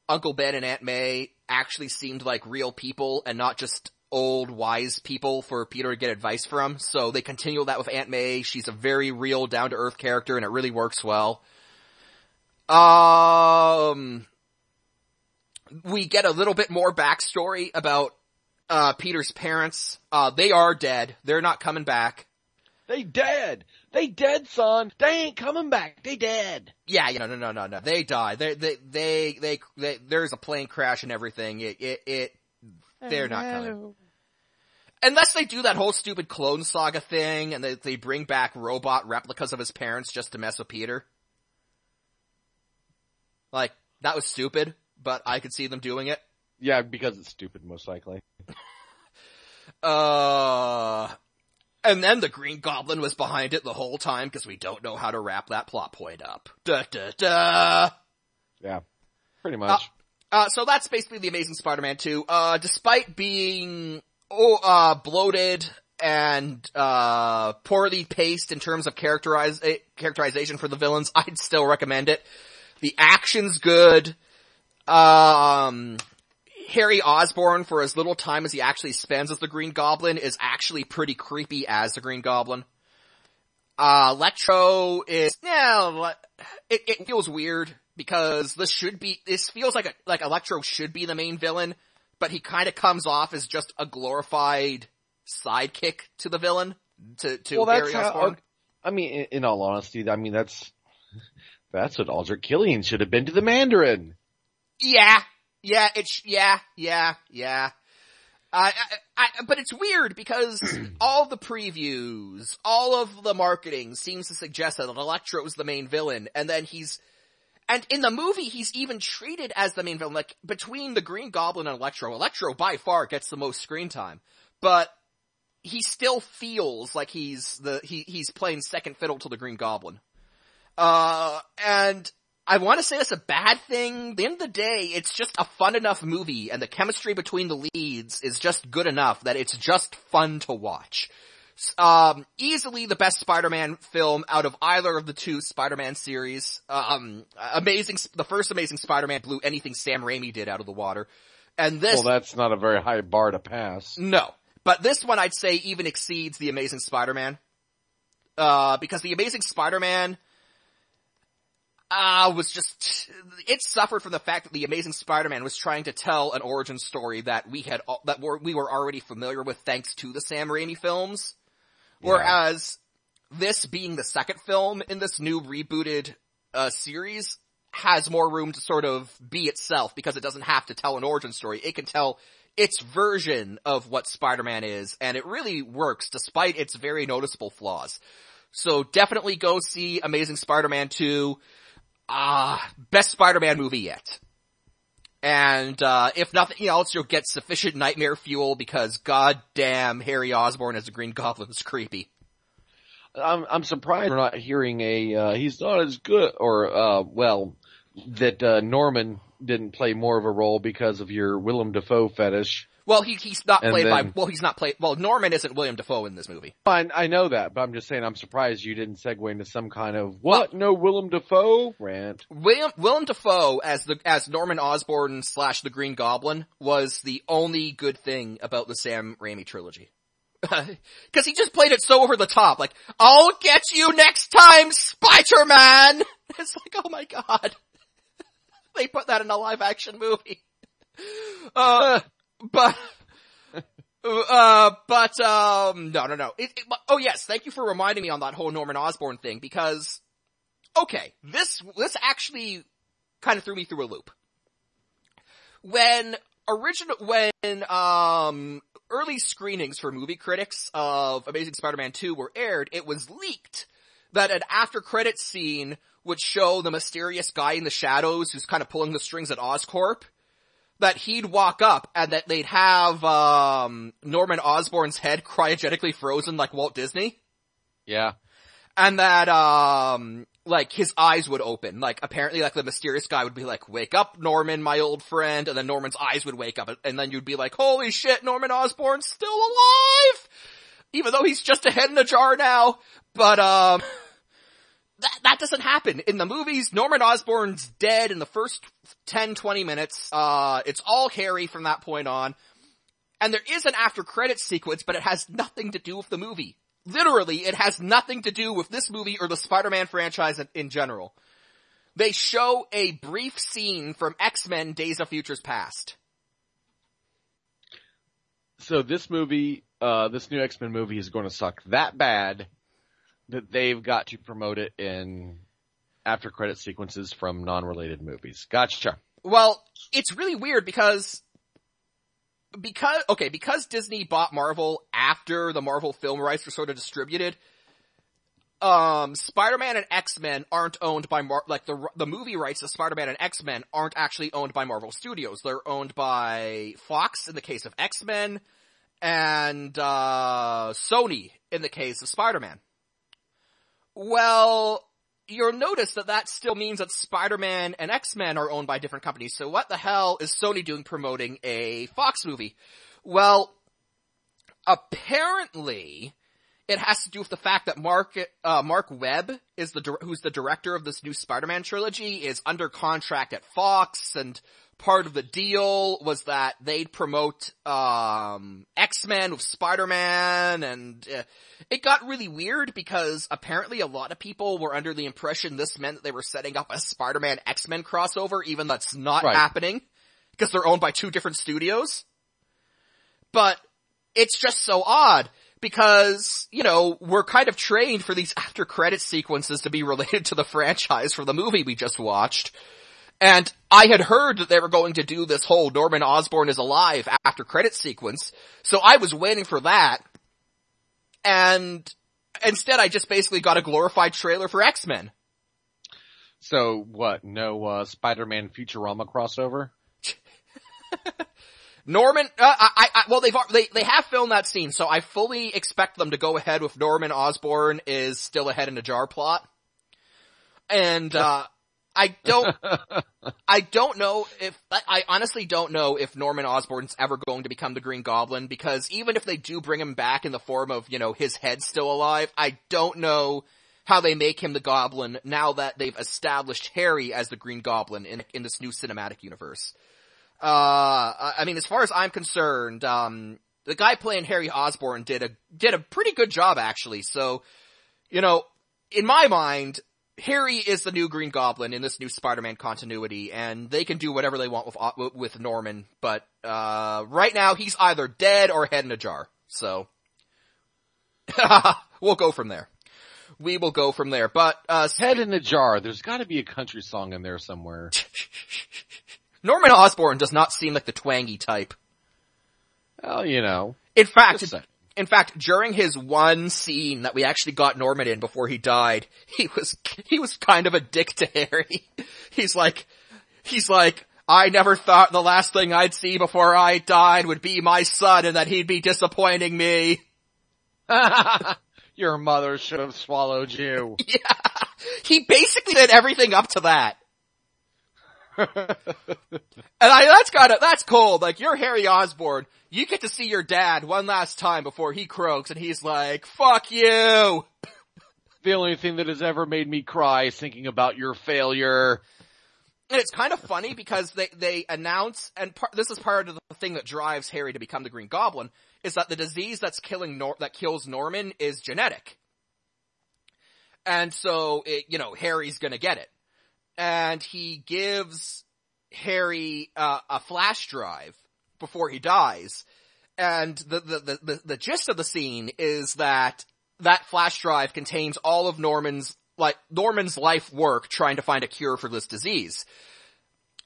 Uncle Ben and Aunt May actually seemed like real people and not just old wise people for Peter to get advice from. So they continue that with Aunt May. She's a very real down to earth character and it really works well. Um, we get a little bit more backstory about, uh, Peter's parents. Uh, they are dead. They're not coming back. They dead. They dead, son. They ain't coming back. They dead. Yeah, you know, no, no, no, no. They die. They, they, they, they, they there's a plane crash and everything. It, it, it, they're not coming. Unless they do that whole stupid clone saga thing and they, they bring back robot replicas of his parents just to mess with Peter. Like, that was stupid, but I could see them doing it. Yeah, because it's stupid, most likely. [laughs] Uh, and then the Green Goblin was behind it the whole time because we don't know how to wrap that plot point up. Da da da. Yeah, pretty much. Uh, so that's basically the Amazing Spider-Man 2. Uh, despite being, oh, uh, bloated and, uh, poorly paced in terms of characterize, eh, characterization for the villains, [laughs] I'd still recommend it. The action's good. Um, Harry Osborn, for as little time as he actually spends as the Green Goblin, is actually pretty creepy as the Green Goblin. Uh, Electro is, yeah, it, it feels weird because this should be, this feels like a, like Electro should be the main villain, but he kind of comes off as just a glorified sidekick to the villain, to, to well, Harry that's Osborn. how, I mean, in, in all honesty, I mean, that's, [laughs] that's what Aldrich Killian should have been to the Mandarin. Yeah, yeah, it's, yeah, yeah, yeah. I, I, I, but it's weird because [clears throat] all the previews, all of the marketing seems to suggest that Electro's the main villain, and then he's, and in the movie he's even treated as the main villain, like between the Green Goblin and Electro, Electro by far gets the most screen time, but he still feels like he's the, he, he's playing second fiddle to the Green Goblin. Uh, and I want to say that's a bad thing. At the end of the day, it's just a fun enough movie and the chemistry between the leads is just good enough that it's just fun to watch. Um, easily the best Spider-Man film out of either of the two Spider-Man series. Um, amazing, the first Amazing Spider-Man blew anything Sam Raimi did out of the water. And this- Well, that's not a very high bar to pass. No. But this one I'd say even exceeds the Amazing Spider-Man. Uh, because the Amazing Spider-Man, uh, was just, it suffered from the fact that the Amazing Spider-Man was trying to tell an origin story that we had, that were, we were already familiar with thanks to the Sam Raimi films. Yeah. Whereas, this being the second film in this new rebooted, uh, series, has more room to sort of be itself because it doesn't have to tell an origin story. It can tell its version of what Spider-Man is, and it really works despite its very noticeable flaws. So definitely go see Amazing Spider-Man 2. Ah, best Spider-Man movie yet. And, uh, if nothing else, you'll get sufficient nightmare fuel because goddamn Harry Osborn as a Green Goblin is creepy. I'm, I'm surprised we're not hearing a, uh, he's not as good, or, uh, well, that, uh, Norman didn't play more of a role because of your Willem Dafoe fetish. Well, he, he's not And played by, well, he's not played, well, Norman isn't William Dafoe in this movie. I, I know that, but I'm just saying I'm surprised you didn't segue into some kind of, what, no Willem Dafoe rant. William, Willem Dafoe as the, as Norman Osborn slash the Green Goblin was the only good thing about the Sam Raimi trilogy. [laughs] Cause he just played it so over the top, like, I'll get you next time, Spider-Man! [laughs] It's like, oh my god. [laughs] they put that in a live action movie. Uh, but, [laughs] uh, but, um, no, no, no. It, it, oh yes, thank you for reminding me on that whole Norman Osborn thing because, okay, this, this actually kind of threw me through a loop. When original, when, um, early screenings for movie critics of Amazing Spider-Man 2 were aired, it was leaked that an after credits scene would show the mysterious guy in the shadows who's kind of pulling the strings at Oscorp that he'd walk up and that they'd have, um, Norman Osborn's head cryogenically frozen like Walt Disney. Yeah. And that, um, like his eyes would open. Like apparently like the mysterious guy would be like, wake up Norman, my old friend. And then Norman's eyes would wake up and then you'd be like, holy shit, Norman Osborn's still alive! Even though he's just a head in a jar now. But, um, [laughs] that, that doesn't happen. In the movies, Norman Osborn's dead in the first 10, 20 minutes. Uh, it's all Harry from that point on. And there is an after credits sequence, but it has nothing to do with the movie. Literally, it has nothing to do with this movie or the Spider-Man franchise in, in general. They show a brief scene from X-Men Days of Futures Past. So this movie, uh, this new X-Men movie is going to suck that bad that they've got to promote it in after credit sequences from non-related movies. Gotcha. Well, it's really weird because because okay, because Disney bought Marvel after the Marvel film rights were sort of distributed, um, Spider-Man and X-Men aren't owned by Mar- like the the movie rights to Spider-Man and X-Men aren't actually owned by Marvel Studios. They're owned by Fox in the case of X-Men and uh Sony in the case of Spider-Man. Well, you'll notice that that still means that Spider-Man and X-Men are owned by different companies. So what the hell is Sony doing promoting a Fox movie? Well, apparently, it has to do with the fact that Mark uh, Mark Webb is the who's the director of this new Spider-Man trilogy is under contract at Fox, and part of the deal was that they'd promote um, X-Men with Spider-Man, and uh, it got really weird because apparently a lot of people were under the impression this meant that they were setting up a Spider-Man X-Men crossover, even though that's not Right. happening because they're owned by two different studios. But it's just so odd because, you know, we're kind of trained for these [laughs] after credit sequences to be related to the [laughs] franchise for the movie we just watched. And I had heard that they were going to do this whole Norman Osborn is alive after credit sequence, so I was waiting for that. And instead I just basically got a glorified trailer for X-Men. So what? No uh, Spider-Man Futurama crossover? [laughs] Norman, uh, I, I, well, they've, they, they have filmed that scene, so I fully expect them to go ahead with Norman Osborn is still ahead in a jar plot. And, uh, I don't, [laughs] I don't know if, I honestly don't know if Norman Osborn's ever going to become the Green Goblin, because even if they do bring him back in the form of, you know, his head still alive, I don't know how they make him the Goblin now that they've established Harry as the Green Goblin in, in this new cinematic universe. Uh, I I mean, as far as I'm concerned, um, the guy playing Harry Osborn did a, did a pretty good job actually. So, you know, in my mind, Harry is the new Green Goblin in this new Spider-Man continuity, and they can do whatever they want with, uh, with Norman, but, uh, right now he's either dead or head in a jar. So, [laughs] we'll go from there. We will go from there, but, uh, Head in a jar. There's got to be a country song in there somewhere. [laughs] Norman Osborn does not seem like the twangy type. Well, you know. In fact. In fact, during his one scene that we actually got Norman in before he died, he was, he was kind of a dick to Harry. [laughs] He's like, he's like, I never thought the last thing I'd see before I died would be my son and that he'd be disappointing me. [laughs] Your mother should have swallowed you. [laughs] Yeah. He basically did everything up to that. [laughs] And I, that's kinda, that's cold. Like, you're Harry Osborn. You get to see your dad one last time before he croaks and he's like, fuck you! [laughs] the only thing that has ever made me cry is thinking about your failure. And it's kind of funny because they, they announce, and par- this is part of the thing that drives Harry to become the Green Goblin, is that the disease that's killing Nor- that kills Norman is genetic. And so, it, you know, Harry's gonna get it. And he gives Harry, uh, a flash drive before he dies. And the, the, the, the, the gist of the scene is that that flash drive contains all of Norman's, like, Norman's life work trying to find a cure for this disease.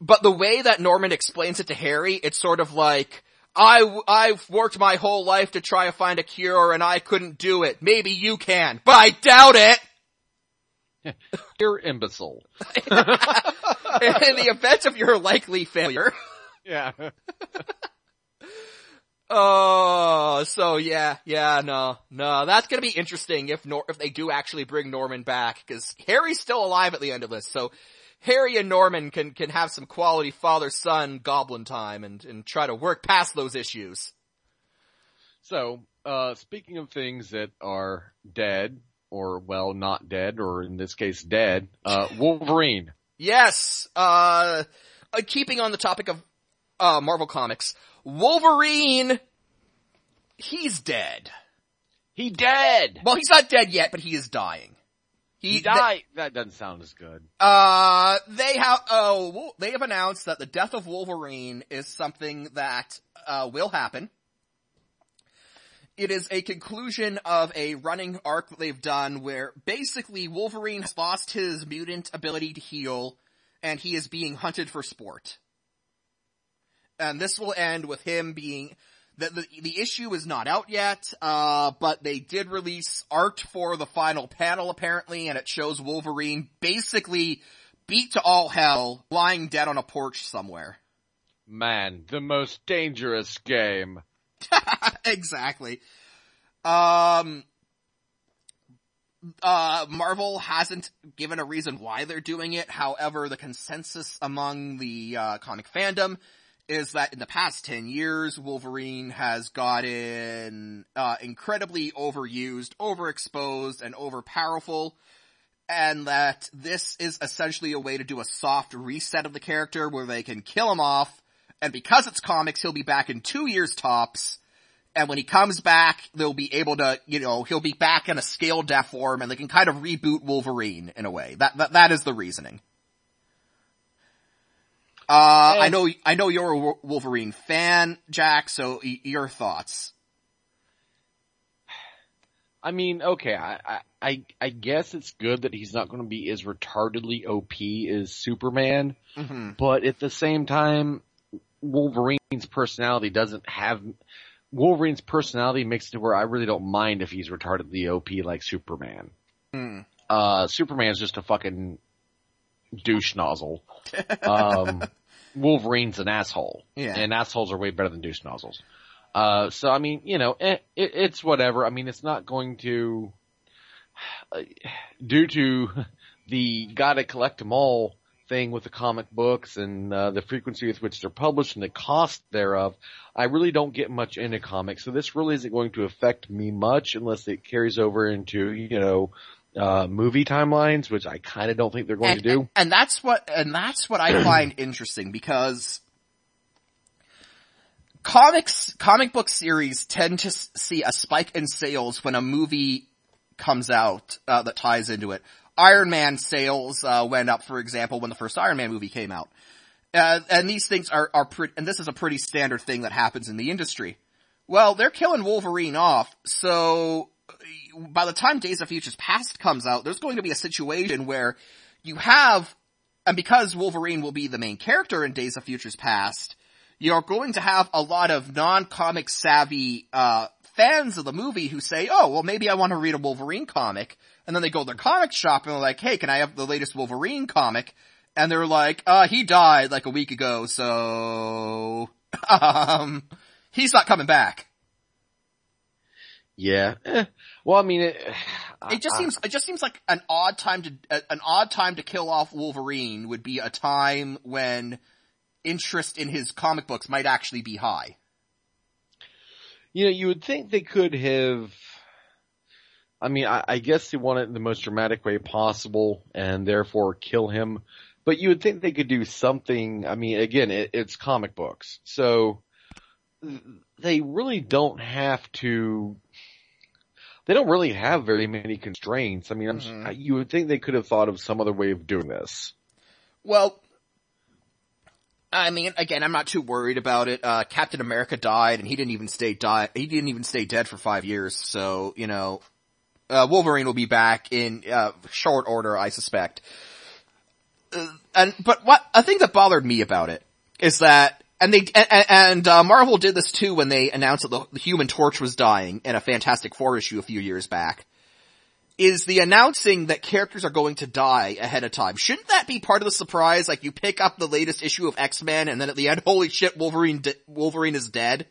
But the way that Norman explains it to Harry, it's sort of like, I, I've worked my whole life to try to find a cure and I couldn't do it. Maybe you can, but I doubt it! [laughs] You're imbecile. [laughs] In the event of your likely failure, Yeah. [laughs] Oh, so yeah, yeah, no, no, that's gonna be interesting if Nor- if they do actually bring Norman back, cause Harry's still alive at the end of this, so Harry and Norman can, can have some quality father-son goblin time and, and try to work past those issues. So, uh, speaking of things that are dead, or well, not dead, or in this case dead, uh, Wolverine. Yes, uh, uh, keeping on the topic of, uh, Marvel Comics, Wolverine, he's dead. He dead! Well, he's not dead yet, but he is dying. He died! that doesn't sound as good. Uh, they have, oh, they have announced that the death of Wolverine is something that, uh, will happen. It is a conclusion of a running arc they've done where basically Wolverine has lost his mutant ability to heal and he is being hunted for sport. And this will end with him being, the, the, the issue is not out yet, uh, but they did release art for the final panel apparently, and it shows Wolverine basically beat to all hell, lying dead on a porch somewhere. Man, the most dangerous game. [laughs] exactly. Um, uh, Marvel hasn't given a reason why they're doing it. However, the consensus among the uh, comic fandom is that in the past 10 years, Wolverine has gotten uh, incredibly overused, overexposed, and overpowerful. And that this is essentially a way to do a soft reset of the character where they can kill him off. And because it's comics, he'll be back in two years tops and when he comes back, they'll be able to, you know, he'll be back in a scaled death form and they can kind of reboot Wolverine in a way. That, that, that is the reasoning. Uh, I know, I know you're a Wolverine fan, Jack, so y- your thoughts. I mean, okay, I, I, I guess it's good that he's not going to be as retardedly OP as Superman, mm-hmm. but at the same time, Wolverine's personality doesn't have, Wolverine's personality makes it to where I really don't mind if he's retardedly OP like Superman. Mm. Uh, Superman's just a fucking douche nozzle. Um, [laughs] Wolverine's an asshole. Yeah. And assholes are way better than douche nozzles. Uh, so I mean, you know, it, it, it's whatever. I mean, it's not going to, [sighs] uh, due to [laughs] the gotta collect them all thing with the comic books and uh, the frequency with which they're published and the cost thereof, I really don't get much into comics. So this really isn't going to affect me much unless it carries over into, you know, uh, movie timelines, which I kind of don't think they're going and, to do. And that's what, and that's what I [clears throat] find interesting because comics, comic book series tend to see a spike in sales when a movie comes out uh, that ties into it. Iron Man sales uh, went up, for example, when the first Iron Man movie came out. Uh, and these things are, are pretty, and this is a pretty standard thing that happens in the industry. Well, they're killing Wolverine off, so by the time Days of Futures Past comes out, there's going to be a situation where you have, and because Wolverine will be the main character in Days of Futures Past, you're going to have a lot of non-comic savvy, uh, fans of the movie who say, oh, well maybe I want to read a Wolverine comic. And then they go to their comic shop and they're like, hey, can I have the latest Wolverine comic? And they're like, uh, he died like a week ago, so, [laughs] um, he's not coming back. Yeah. Eh. Well, I mean, it, [sighs] it just seems, it just seems like an odd time to, an odd time to kill off Wolverine would be a time when interest in his comic books might actually be high. You know, you would think they could have, I mean, I, I guess they want it in the most dramatic way possible and therefore kill him. But you would think they could do something, I mean, again, it, it's comic books. So, they really don't have to they don't really have very many constraints. I mean, mm-hmm. you would think they could have thought of some other way of doing this. Well, I mean, again, I'm not too worried about it. Uh, Captain America died and he didn't even stay die, he didn't even stay dead for five years. So, you know, uh, Wolverine will be back in, uh, short order, I suspect. Uh, and, but what, a thing that bothered me about it is that and they and, and uh, Marvel did this too when they announced that the, Human Torch was dying in a Fantastic Four issue a few years back. is the announcing that characters are going to die ahead of time. Shouldn't that be part of the surprise? Like you pick up the latest issue of X-Men and then at the end, holy shit, Wolverine, Wolverine is dead.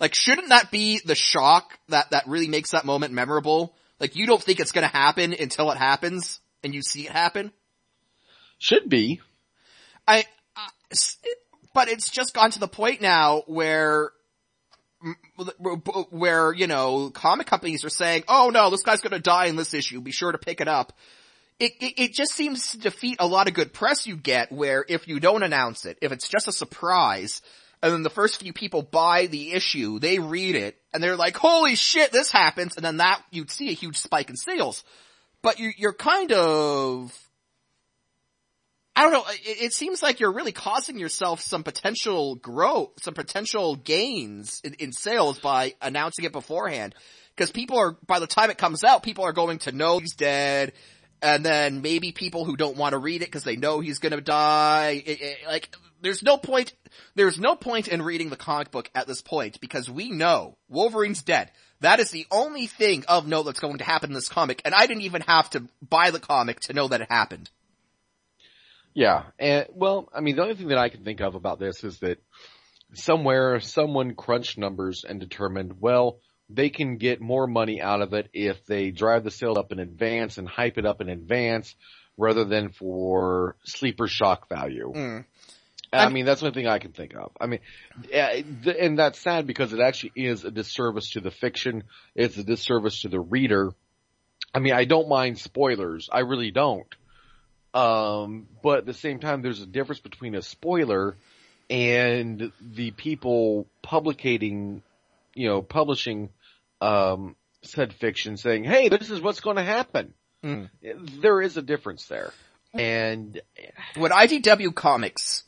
Like shouldn't that be the shock that, that really makes that moment memorable? Like you don't think it's gonna happen until it happens and you see it happen? Should be. I, I but it's just gone to the point now where where, you know, comic companies are saying, oh no, this guy's gonna die in this issue, be sure to pick it up. It, it, it, just seems to defeat a lot of good press you get where if you don't announce it, if it's just a surprise, and then the first few people buy the issue, they read it, and they're like, holy shit, this happens, and then that, you'd see a huge spike in sales. But you, you're kind of I don't know. It, it, seems like you're really causing yourself some potential growth, some potential gains in, in sales by announcing it beforehand. Cause people are, by the time it comes out, people are going to know he's dead. And then maybe people who don't want to read it because they know he's gonna die. It, it, like, there's no point, there's no point in reading the comic book at this point because we know Wolverine's dead. That is the only thing of note that's going to happen in this comic, and I didn't even have to buy the comic to know that it happened. Yeah, and well, I mean, the only thing that I can think of about this is that somewhere someone crunched numbers and determined, well, they can get more money out of it if they drive the sales up in advance and hype it up in advance rather than for sleeper shock value. Mm. I mean, that's the only thing I can think of. I mean, and that's sad because it actually is a disservice to the fiction. It's a disservice to the reader. I mean, I don't mind spoilers. I really don't. Um, but at the same time, there's a difference between a spoiler and the people publicating, you know, publishing, um, said fiction saying, hey, this is what's going to happen. Mm. There is a difference there. And when IDW Comics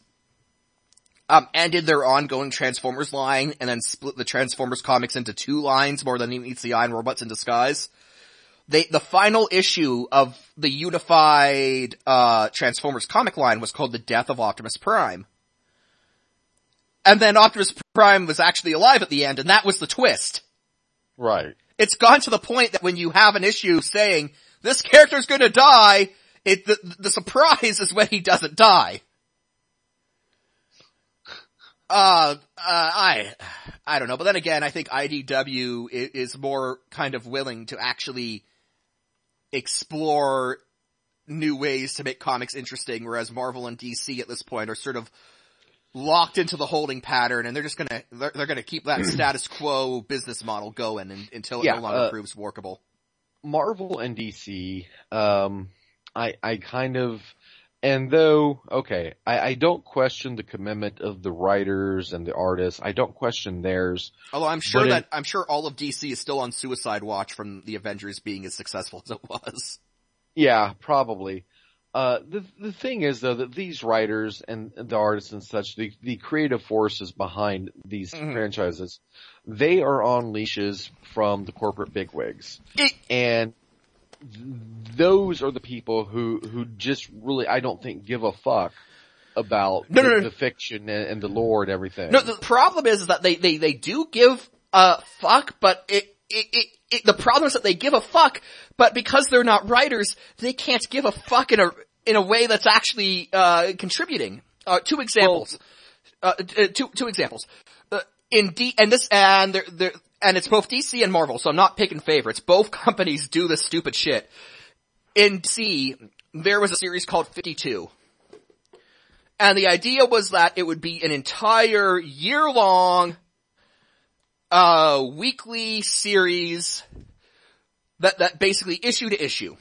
um, ended their ongoing Transformers line and then split the Transformers comics into two lines more than meets the eye and Robots in Disguise they, the final issue of the unified, uh, Transformers comic line was called The Death of Optimus Prime. And then Optimus Prime was actually alive at the end, and that was the twist. Right. It's gone to the point that when you have an issue saying, this character's gonna die, it, the, the surprise is when he doesn't die. Uh, uh, I, I don't know, but then again, I think IDW is more kind of willing to actually explore new ways to make comics interesting, whereas Marvel and DC at this point are sort of locked into the holding pattern and they're just gonna, they're, they're gonna keep that [clears throat] status quo business model going and, until it yeah, no longer uh, proves workable. Marvel and DC, um, I, I kind of, and though, okay, I, I don't question the commitment of the writers and the artists. I don't question theirs. Although I'm sure that, I'm sure all of DC is still on suicide watch from the Avengers being as successful [laughs] as it was. Yeah, probably. Uh, the, the thing is though that these writers and the artists and such, the, the creative forces behind these mm-hmm. franchises, they are on leashes from the corporate bigwigs. It, and those are the people who, who just really, I don't think give a fuck about no, the, no, no. the fiction and, and, the lore and everything. No, the problem is, is that they, they, they do give a fuck, but it, it, it, it, the problem is that they give a fuck, but because they're not writers, they can't give a fuck in a, in a way that's actually, uh, contributing. Uh, two examples. Well, uh, uh, two, two examples. Uh, in D, and this, and they're, they're, and it's both DC and Marvel, so I'm not picking favorites. Both [laughs] companies do this stupid shit. In DC, there was a series called 52. And the idea was that it would be an entire year long, uh, weekly series that, that basically issue to issue.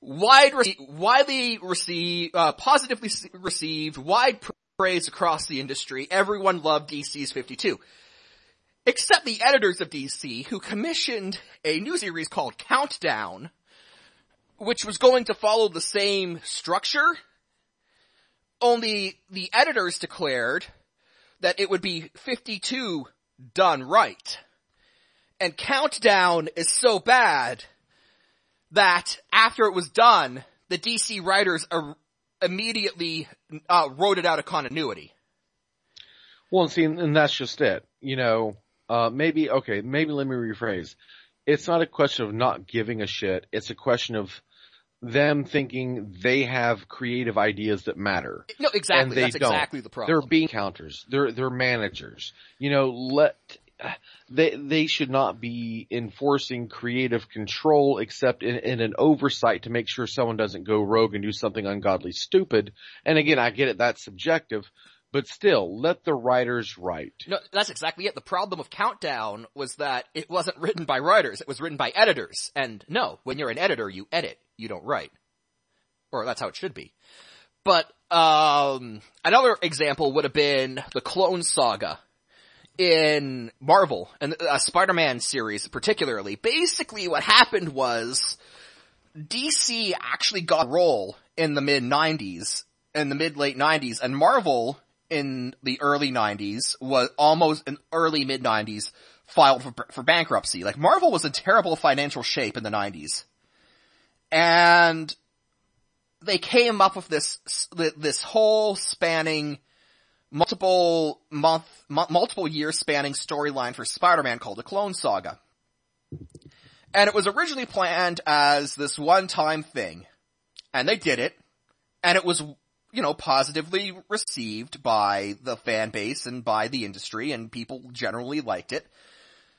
Wide, widely received, uh, positively received, wide praise across the industry. Everyone loved DC's 52. Except the editors of DC who commissioned a new series called Countdown, which was going to follow the same structure, only the editors declared that it would be 52 done right. And Countdown is so bad that after it was done, the DC writers immediately uh, wrote it out of continuity. Well, see, and that's just it. You know, uh, maybe okay, maybe let me rephrase. it's not a question of not giving a shit. It's a question of them thinking they have creative ideas that matter. No, exactly. And they That's don't. exactly the problem. They're being counters. They're they're managers. You know, let [sighs] they they should not be enforcing creative control except in, in an oversight to make sure someone doesn't go rogue and do something ungodly stupid. And again, I get it. That's subjective. But still, let the writers write. No, that's exactly it. The problem of Countdown was that it wasn't written by writers, it was written by editors. And no, when you're an editor, you edit, you don't write. Or that's how it should be. But, um, another example would have been the Clone Saga in Marvel, and a Spider-Man series particularly. Basically what happened was, DC actually got a role in the mid 90s, in the mid late 90s, and Marvel in the early 90s was almost in early mid 90s filed for, for bankruptcy. Like Marvel was in terrible financial shape in the 90s. And they came up with this, this whole spanning multiple month, multiple year spanning storyline for Spider-Man called the Clone Saga. And it was originally planned as this one-time thing. And they did it. And it was, you know, positively received by the fan base and by the industry and people generally liked it.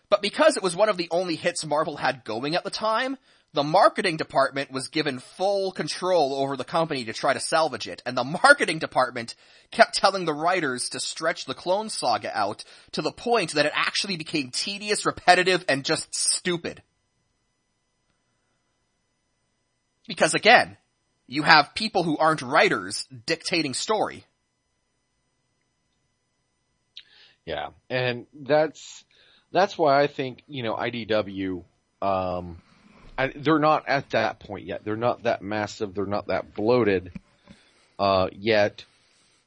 But because it was one of the only hits Marvel had going at the time, the marketing department was given full control over the company to try to salvage it, and the marketing department kept telling the writers to stretch the Clone Saga out to the point that it actually became tedious, repetitive, and just stupid. Because again, you have people who aren't writers dictating story. Yeah, and that's that's why I think you know IDW, um, I, they're not at that point yet. They're not that massive. They're not that bloated uh, yet,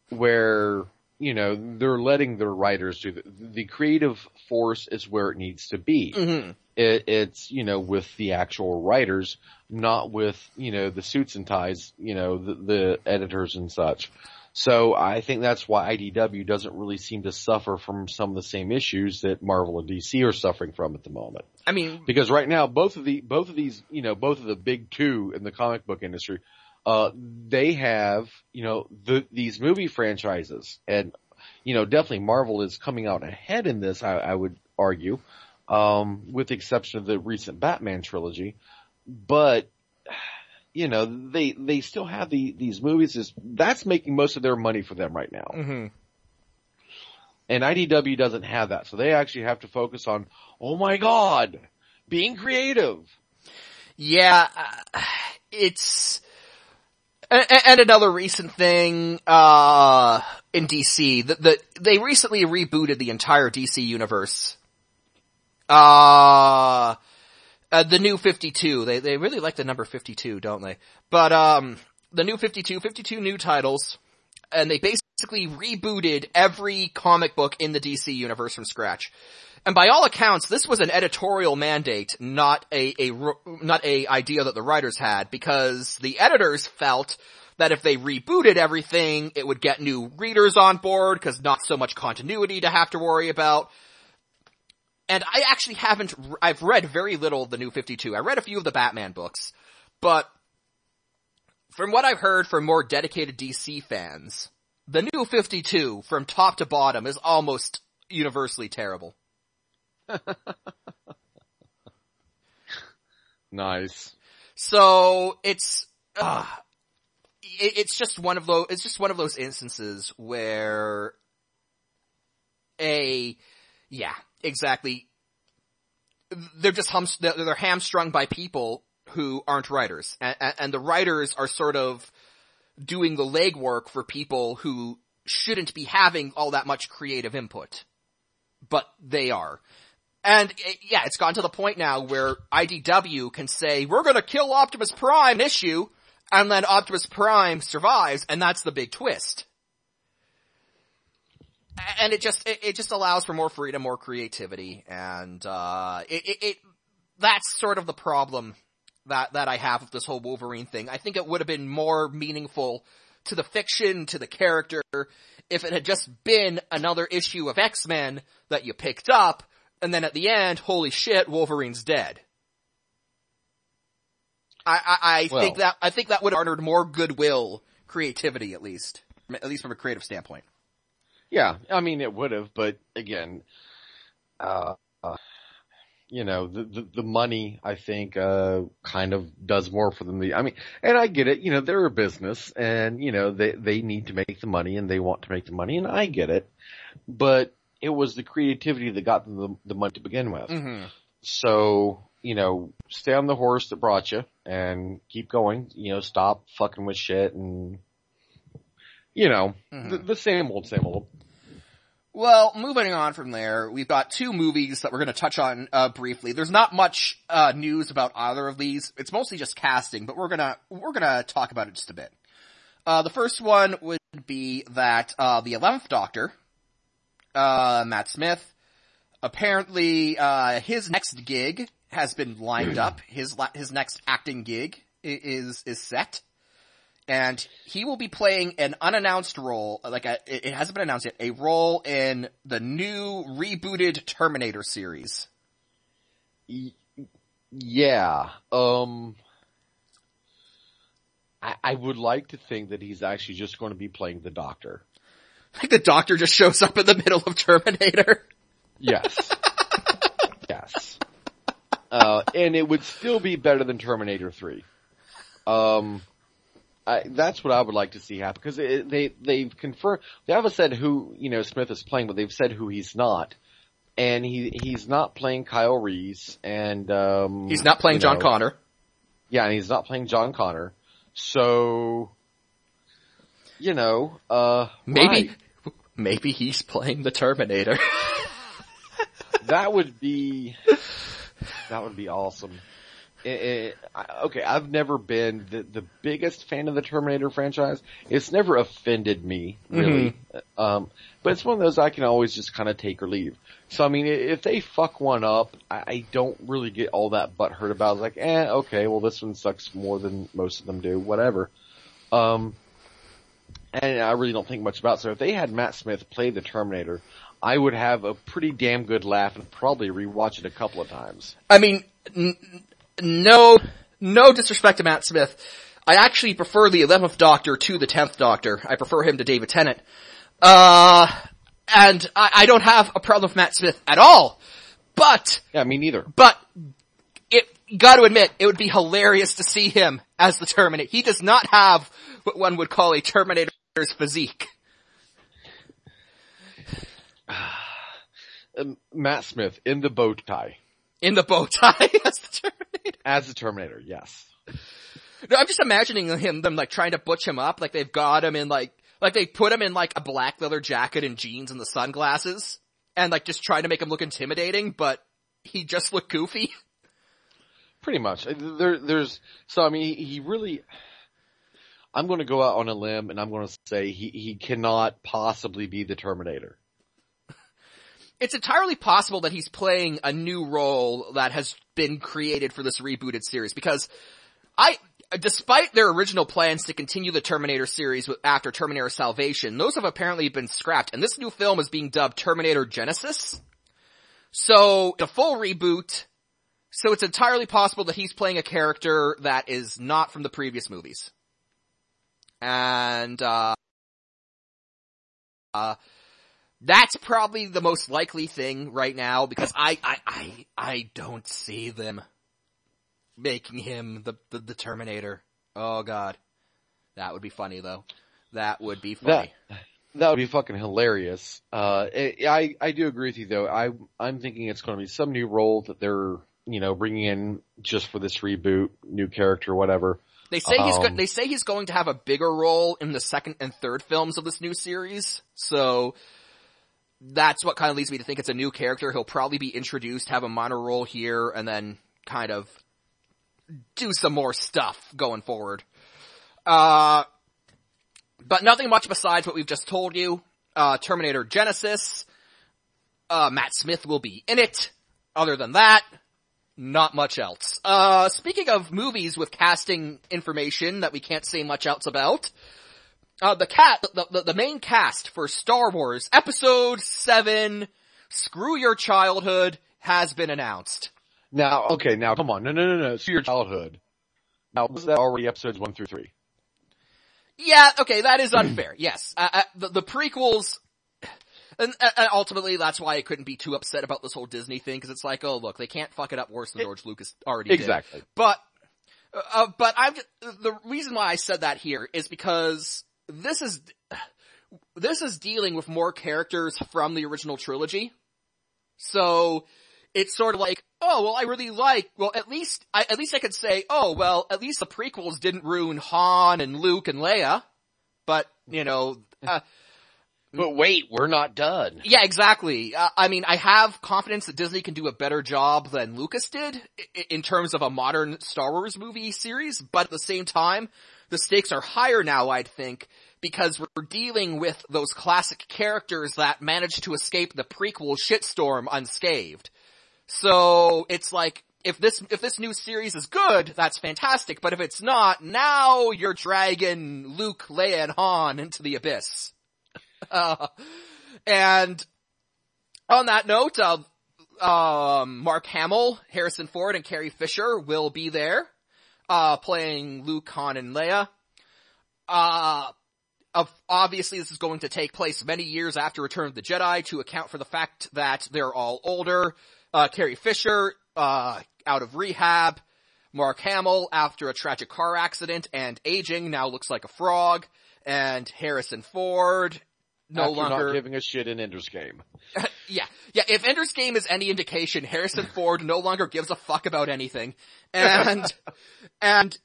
where you know they're letting their writers do the, the creative force is where it needs to be. Mm-hmm. It, it's you know with the actual writers, not with you know the suits and ties, you know the, the editors and such. So I think that's why IDW doesn't really seem to suffer from some of the same issues that Marvel and DC are suffering from at the moment. I mean, Because right now, both of the, both of these, you know, both of the big two in the comic book industry, uh, they have, you know, the, these movie franchises and, you know, definitely Marvel is coming out ahead in this, I, I would argue, um, with the exception of the recent Batman trilogy. But, you know, they, they still have the, these movies is, that's making most of their money for them right now. mm-hmm. And IDW doesn't have that. So they actually have to focus on, oh my god, being creative. Yeah, uh, it's, and, and another recent thing, uh, in DC, that the, they recently rebooted the entire DC universe. Uh, uh, the new 52, they, they really like the number 52, don't they? But, um, the new 52, 52 new titles, and they basically rebooted every comic book in the DC universe from scratch. And by all accounts, this was an editorial mandate, not a, a, not a idea that the writers had, because the editors felt that if they rebooted everything, it would get new readers on board, cause not so much continuity to have to worry about. And I actually haven't, I've read very little of the new 52. I read a few of the Batman books, but from what I've heard from more dedicated DC fans, the new 52 from top to bottom is almost universally terrible. [laughs] Nice. So it's, uh, it, it's just one of those, it's just one of those instances where a, yeah, exactly. They're just hum, they're hamstrung by people who aren't writers. And, and the writers are sort of doing the legwork for people who shouldn't be having all that much creative input. But they are. And eh, yeah, it's gotten to the point now where IDW can say, we're gonna kill Optimus Prime issue, and then Optimus Prime survives, and that's the big twist. And it just, it, it just allows for more freedom, more creativity, and, uh, it, it, it, that's sort of the problem that, that I have with this whole Wolverine thing. I think it would have been more meaningful to the fiction, to the character, if it had just been another issue of X-Men that you picked up, and then at the end, holy shit, Wolverine's dead. I, I, I Well- think that, I think that would have garnered more goodwill, creativity at least. At least from a creative standpoint. Yeah, I mean it would have, but again, uh, uh you know, the, the the money I think uh kind of does more for them. The I mean, and I get it. You know, they're a business, and you know they they need to make the money, and they want to make the money, and I get it. But it was the creativity that got them the, the money to begin with. Mm-hmm. So you know, stay on the horse that brought you, and keep going. You know, stop fucking with shit, and you know, Mhm. the, the same old, same old. Well, moving on from there, we've got two movies that we're going to touch on uh, briefly. There's not much uh, news about either of these. It's mostly just casting, but we're gonna we're gonna talk about it just a bit. Uh, the first one would be that uh, the Eleventh Doctor, uh, Matt Smith, apparently uh, his next gig has been lined up. [clears throat] His la- his next acting gig is is set and he will be playing an unannounced role, like a, it hasn't been announced yet, a role in the new rebooted Terminator series. Yeah. Um. I, I would like to think that he's actually just going to be playing the Doctor. Like the doctor just shows up in the middle of Terminator. Yes. [laughs] yes. Uh, and it would still be better than Terminator 3. Um, I, that's what I would like to see happen because they they've confirmed they haven't said who you know Smith is playing, but they've said who he's not, and he he's not playing Kyle Reese, and um, He's not playing John know, Connor. Yeah, and he's not playing John Connor. So, you know, uh, Maybe, right. maybe he's playing the Terminator. [laughs] that would be, that would be awesome. Eh, eh, okay, I've never been the, the biggest fan of the Terminator franchise. It's never offended me, really. Um, but it's one of those I can always just kind of take or leave. So I mean, if they fuck one up, I, I don't really get all that butthurt about. It. Like, eh, okay, well this one sucks more than most of them do. Whatever. Um, and I really don't think much about. it. So if they had Matt Smith play the Terminator, I would have a pretty damn good laugh and probably rewatch it a couple of times. I mean, no, no disrespect to Matt Smith. I actually prefer the 11th Doctor to the 10th Doctor. I prefer him to David Tennant. Uh, and I, I don't have a problem with Matt Smith at all. But, Yeah, me neither. but, it, gotta admit, it would be hilarious to see him as the Terminator. He does not have what one would call a Terminator's physique. [sighs] Um, Matt Smith in the bow tie In the bow tie [laughs] as the Terminator. as the Terminator. Yes. No, I'm just imagining him, them like trying to butch him up, like they've got him in like, like they put him in like a black leather jacket and jeans and the sunglasses, and like just trying to make him look intimidating, but he just looked goofy. [laughs] Pretty much. Uh, There, there's so I mean he, he really. I'm going to go out on a limb and I'm going to say he he cannot possibly be the Terminator. It's entirely possible that he's playing a new role that has been created for this rebooted series because I, despite their original plans to continue the Terminator series after Terminator Salvation, those have apparently been scrapped and this new film is being dubbed Terminator Genesis. So, a full reboot, so it's entirely possible that he's playing a character that is not from the previous movies. And, uh, uh, that's probably the most likely thing right now because I, I, I, I don't see them making him the, the, the Terminator. Oh god. That would be funny though. That would be funny. That would be fucking hilarious. Uh, I I- I do agree with you though. I I'm thinking it's going to be some new role that they're you know bringing in just for this reboot, new character, whatever. They say he's go- Um, they say he's going to have a bigger role in the second and third films of this new series. So that's what kind of leads me to think it's a new character. He'll probably be introduced, have a minor role here, and then kind of do some more stuff going forward. Uh, but nothing much besides what we've just told you. Uh, Terminator Genesis. Uh, Matt Smith will be in it. Other than that, not much else. Uh, speaking of movies with casting information that we can't say much else about, uh, the cat, the, the, the main cast for Star Wars Episode 7, Screw Your Childhood, has been announced. Now, okay, now come on, no, no, no, no. It's your childhood. Now, was that already episodes one through three? Yeah, okay, that is unfair. [clears throat] yes, uh, uh, the, the prequels, and, and ultimately that's why I couldn't be too upset about this whole Disney thing because it's like, oh look, they can't fuck it up worse than George Lucas already Exactly. did. Exactly. But, uh, but I'm the reason why I said that here is because this is [sighs] this is dealing with more characters from the original trilogy. So it's sort of like, oh, well, I really like, well, at least, I, at least I could say, oh, well, at least the prequels didn't ruin Han and Luke and Leia. But, you know, [laughs] uh, But wait, we're not done. yeah, exactly. Uh, I mean, I have confidence that Disney can do a better job than Lucas did in terms of a modern Star Wars movie series, but at the same time, the stakes are higher now, I'd think, because we're dealing with those classic characters that managed to escape the prequel shitstorm unscathed. So, it's like, if this, if this new series is good, that's fantastic, but if it's not, now you're dragging Luke, Leia, and Han into the abyss. Uh, [laughs] and on that note, uh, um, Mark Hamill, Harrison Ford, and Carrie Fisher will be there, uh, playing Luke, Han, and Leia. Uh, obviously this is going to take place many years after Return of the Jedi to account for the fact that they're all older. Uh, Carrie Fisher, uh, out of rehab. Mark Hamill, after a tragic car accident and aging, now looks like a frog. And Harrison Ford, no After longer giving a shit in Ender's Game. [laughs] yeah, yeah. If Ender's Game is any indication, Harrison [laughs] Ford no longer gives a fuck about anything, [laughs] and and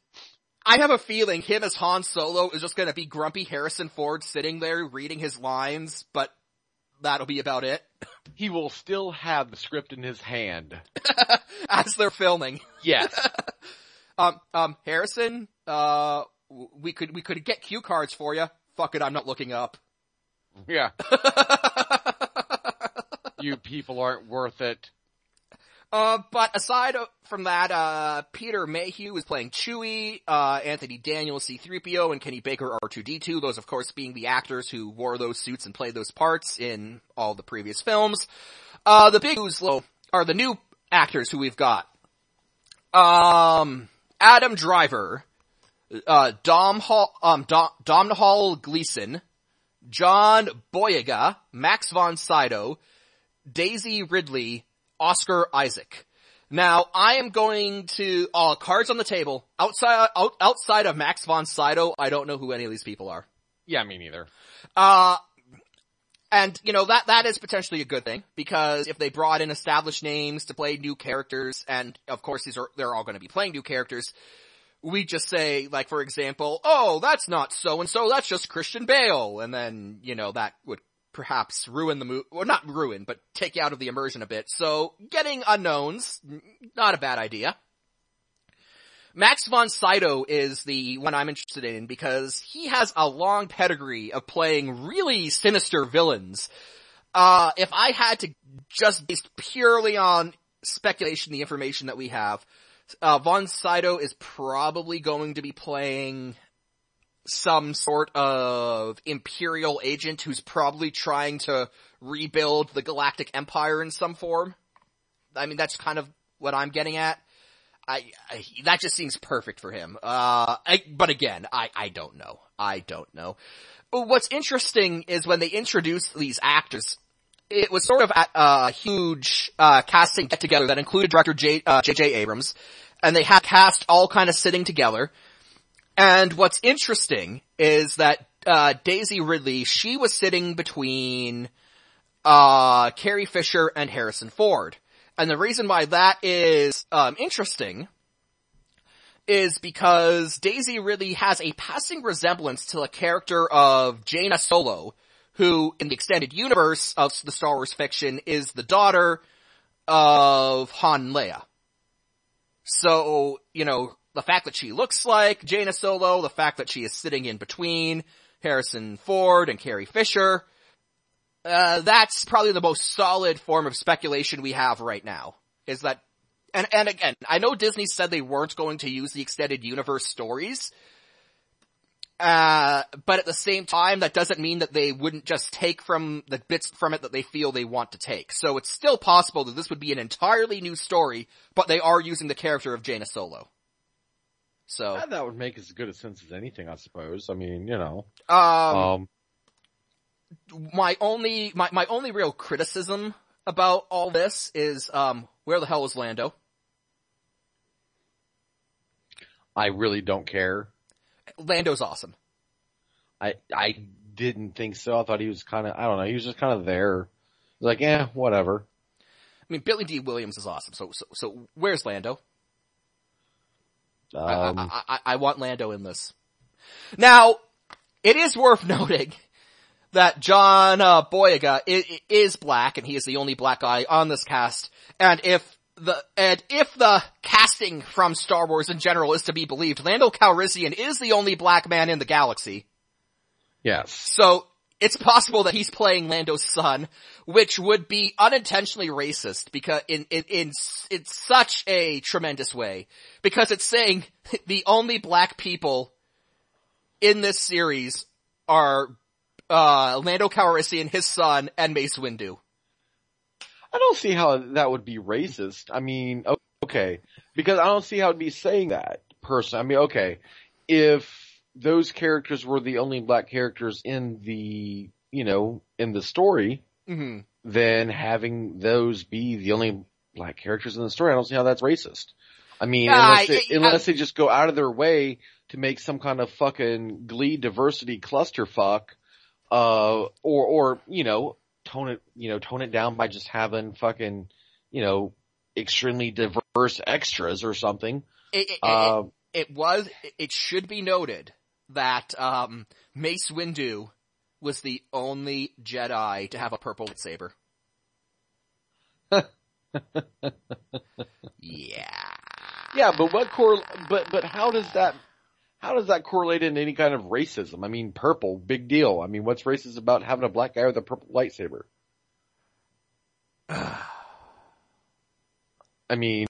I have a feeling him as Han Solo is just going to be grumpy Harrison Ford sitting there reading his lines, but that'll be about it He will still have the script in his hand. as they're filming. Yes. Um, um, Harrison, uh, we could we could get cue cards for you. Fuck it, I'm not looking up. Yeah. [laughs] You people aren't worth it. Uh, but aside from that, uh, Peter Mayhew is playing Chewie, uh, Anthony Daniels C-3PO, and Kenny Baker R2-D2, those of course being the actors who wore those suits and played those parts in all the previous films. Uh, the big news though are the new actors who we've got. Um, Adam Driver, uh, Dom Hall, um, Dom, Domhnall Gleeson, John Boyega, Max von Sydow, Daisy Ridley, Oscar Isaac. Now, I am going to, uh, cards on the table. Outside, out, outside of Max von Sydow, I don't know who any of these people are. Yeah, me neither. Uh, and, you know, that, that is potentially a good thing, because if they brought in established names to play new characters, and of course these are, they're all gonna be playing new characters, we just say, like, for example, oh, that's not so and so, that's just Christian Bale, and then, you know, that would perhaps ruin the movie, well not ruin, but take out of the immersion a bit. So, getting unknowns, not a bad idea. Max von Sydow is the one I'm interested in because he has a long pedigree of playing really sinister villains. Uh, if I had to just based purely on speculation, the information that we have, uh, von Sydow is probably going to be playing some sort of imperial agent who's probably trying to rebuild the galactic empire in some form. I mean, that's kind of what I'm getting at. I, I that just seems perfect for him. Uh, I, but again, I, I don't know. I don't know. What's interesting is when they introduce these actors, it was sort of at a huge, uh, casting get together that included director J, uh, J.J. Abrams, and they had cast all kind of sitting together. And what's interesting is that, uh, Daisy Ridley, she was sitting between, uh, Carrie Fisher and Harrison Ford. And the reason why that is, um, interesting is because Daisy Ridley has a passing resemblance to the character of Jaina Solo, who in the extended universe of the Star Wars fiction is the daughter of Han Leia. So, you know, the fact that she looks like Jaina Solo, the fact that she is sitting in between Harrison Ford and Carrie Fisher, uh, that's probably the most solid form of speculation we have right now. Is that, and, and again, I know Disney said they weren't going to use the extended universe stories, uh, but at the same time, that doesn't mean that they wouldn't just take from the bits from it that they feel they want to take. So it's still possible that this would be an entirely new story, but they are using the character of Jaina Solo. So, Yeah, that would make as good a sense as anything, I suppose. I mean, you know. um, Um, my only, my, my only real criticism about all this is, um, where the hell is Lando? I really don't care. Lando's awesome. I I didn't think so. I thought he was kind of I don't know. He was just kind of there. Like, eh, whatever. I mean, Billy Dee Williams is awesome. So, so, so where's Lando? I- Um, I, I, I want Lando in this. Now, it is worth [laughs] noting that John uh, Boyega is, is black, and he is the only black guy on this cast. And if the and if the casting from Star Wars in general is to be believed, Lando Calrissian is the only black man in the galaxy. yes. So it's possible that he's playing Lando's son, which would be unintentionally racist because in, in, in, in such a tremendous way. Because it's saying [laughs] the only black people in this series are, uh, Lando Calrissian, his son, and Mace Windu. I don't see how that would be racist. I mean, okay, because I don't see how it'd be saying that person. I mean, okay, if those characters were the only black characters in the, you know, in the story, hmm then having those be the only black characters in the story, I don't see how that's racist. I mean, Yeah, unless, I- they, I- unless they just go out of their way to make some kind of fucking glee diversity clusterfuck, uh, or, or, you know, tone it, you know, tone it down by just having fucking, you know, extremely diverse extras or something. It, it, Uh, it, it was, it should be noted that, um, Mace Windu was the only Jedi to have a purple lightsaber. [laughs] yeah. yeah, but what core, but, but how does that, how does that correlate into any kind of racism? I mean, purple, big deal. I mean, what's racist about having a black guy with a purple lightsaber? [sighs] I mean,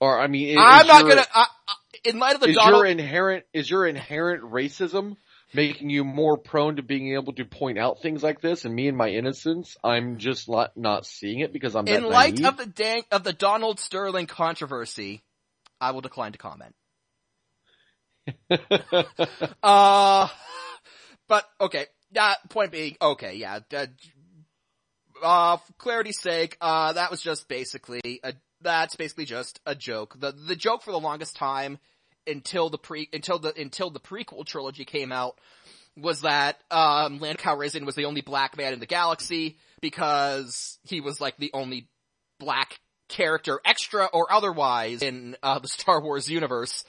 or I mean, I'm not your- gonna, I, I, in light of the Is Donald, your inherent is your inherent racism making you more prone to being able to point out things like this? And me and my innocence, I'm just not not seeing it because I'm in light naive? of the Dan- of the Donald Sterling controversy, I will decline to comment. [laughs] Uh, but okay. Uh, point being, okay, yeah. Uh, uh, for clarity's sake, uh, that was just basically a, that's basically just a joke. The, the joke for the longest time until the pre, until the, until the prequel trilogy came out was that, um, Lando Calrissian was the only black man in the galaxy because he was like the only black character, extra or otherwise, in, uh, the Star Wars universe.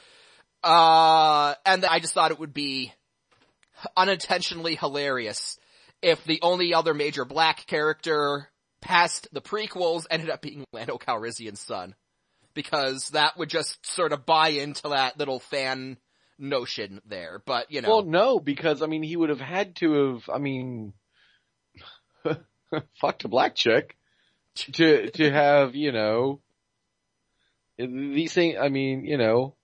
Uh, and I just thought it would be unintentionally hilarious if the only other major black character past the prequels ended up being Lando Calrissian's son. Because that would just sort of buy into that little fan notion there. But, you know. Well, no, because I mean, he would have had to have. I mean, [laughs] fucked a black chick to to have you know these things. I mean, you know,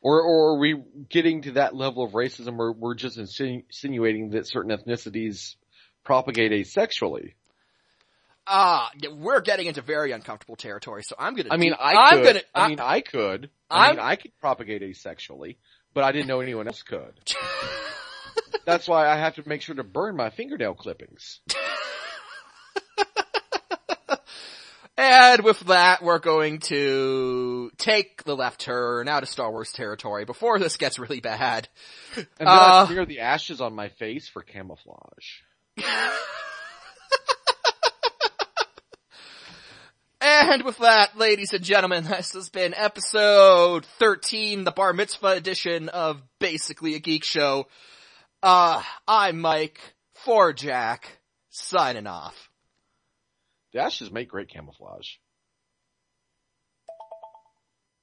or or are we getting to that level of racism where we're just insinuating that certain ethnicities propagate asexually? Ah, we're getting into very uncomfortable territory, so I'm gonna I mean, I I'm gonna, I mean, I could. I mean, I'm- I could propagate asexually, but I didn't know anyone else could. [laughs] That's why I have to make sure to burn my fingernail clippings. [laughs] And with that, we're going to take the left turn out of Star Wars territory before this gets really bad. And then Uh, I smear the ashes on my face for camouflage. And with that, ladies and gentlemen, this has been episode 13, the Bar Mitzvah edition of Basically a Geek Show. Uh, I'm Mike, for Jack, signing off. The ashes make great camouflage.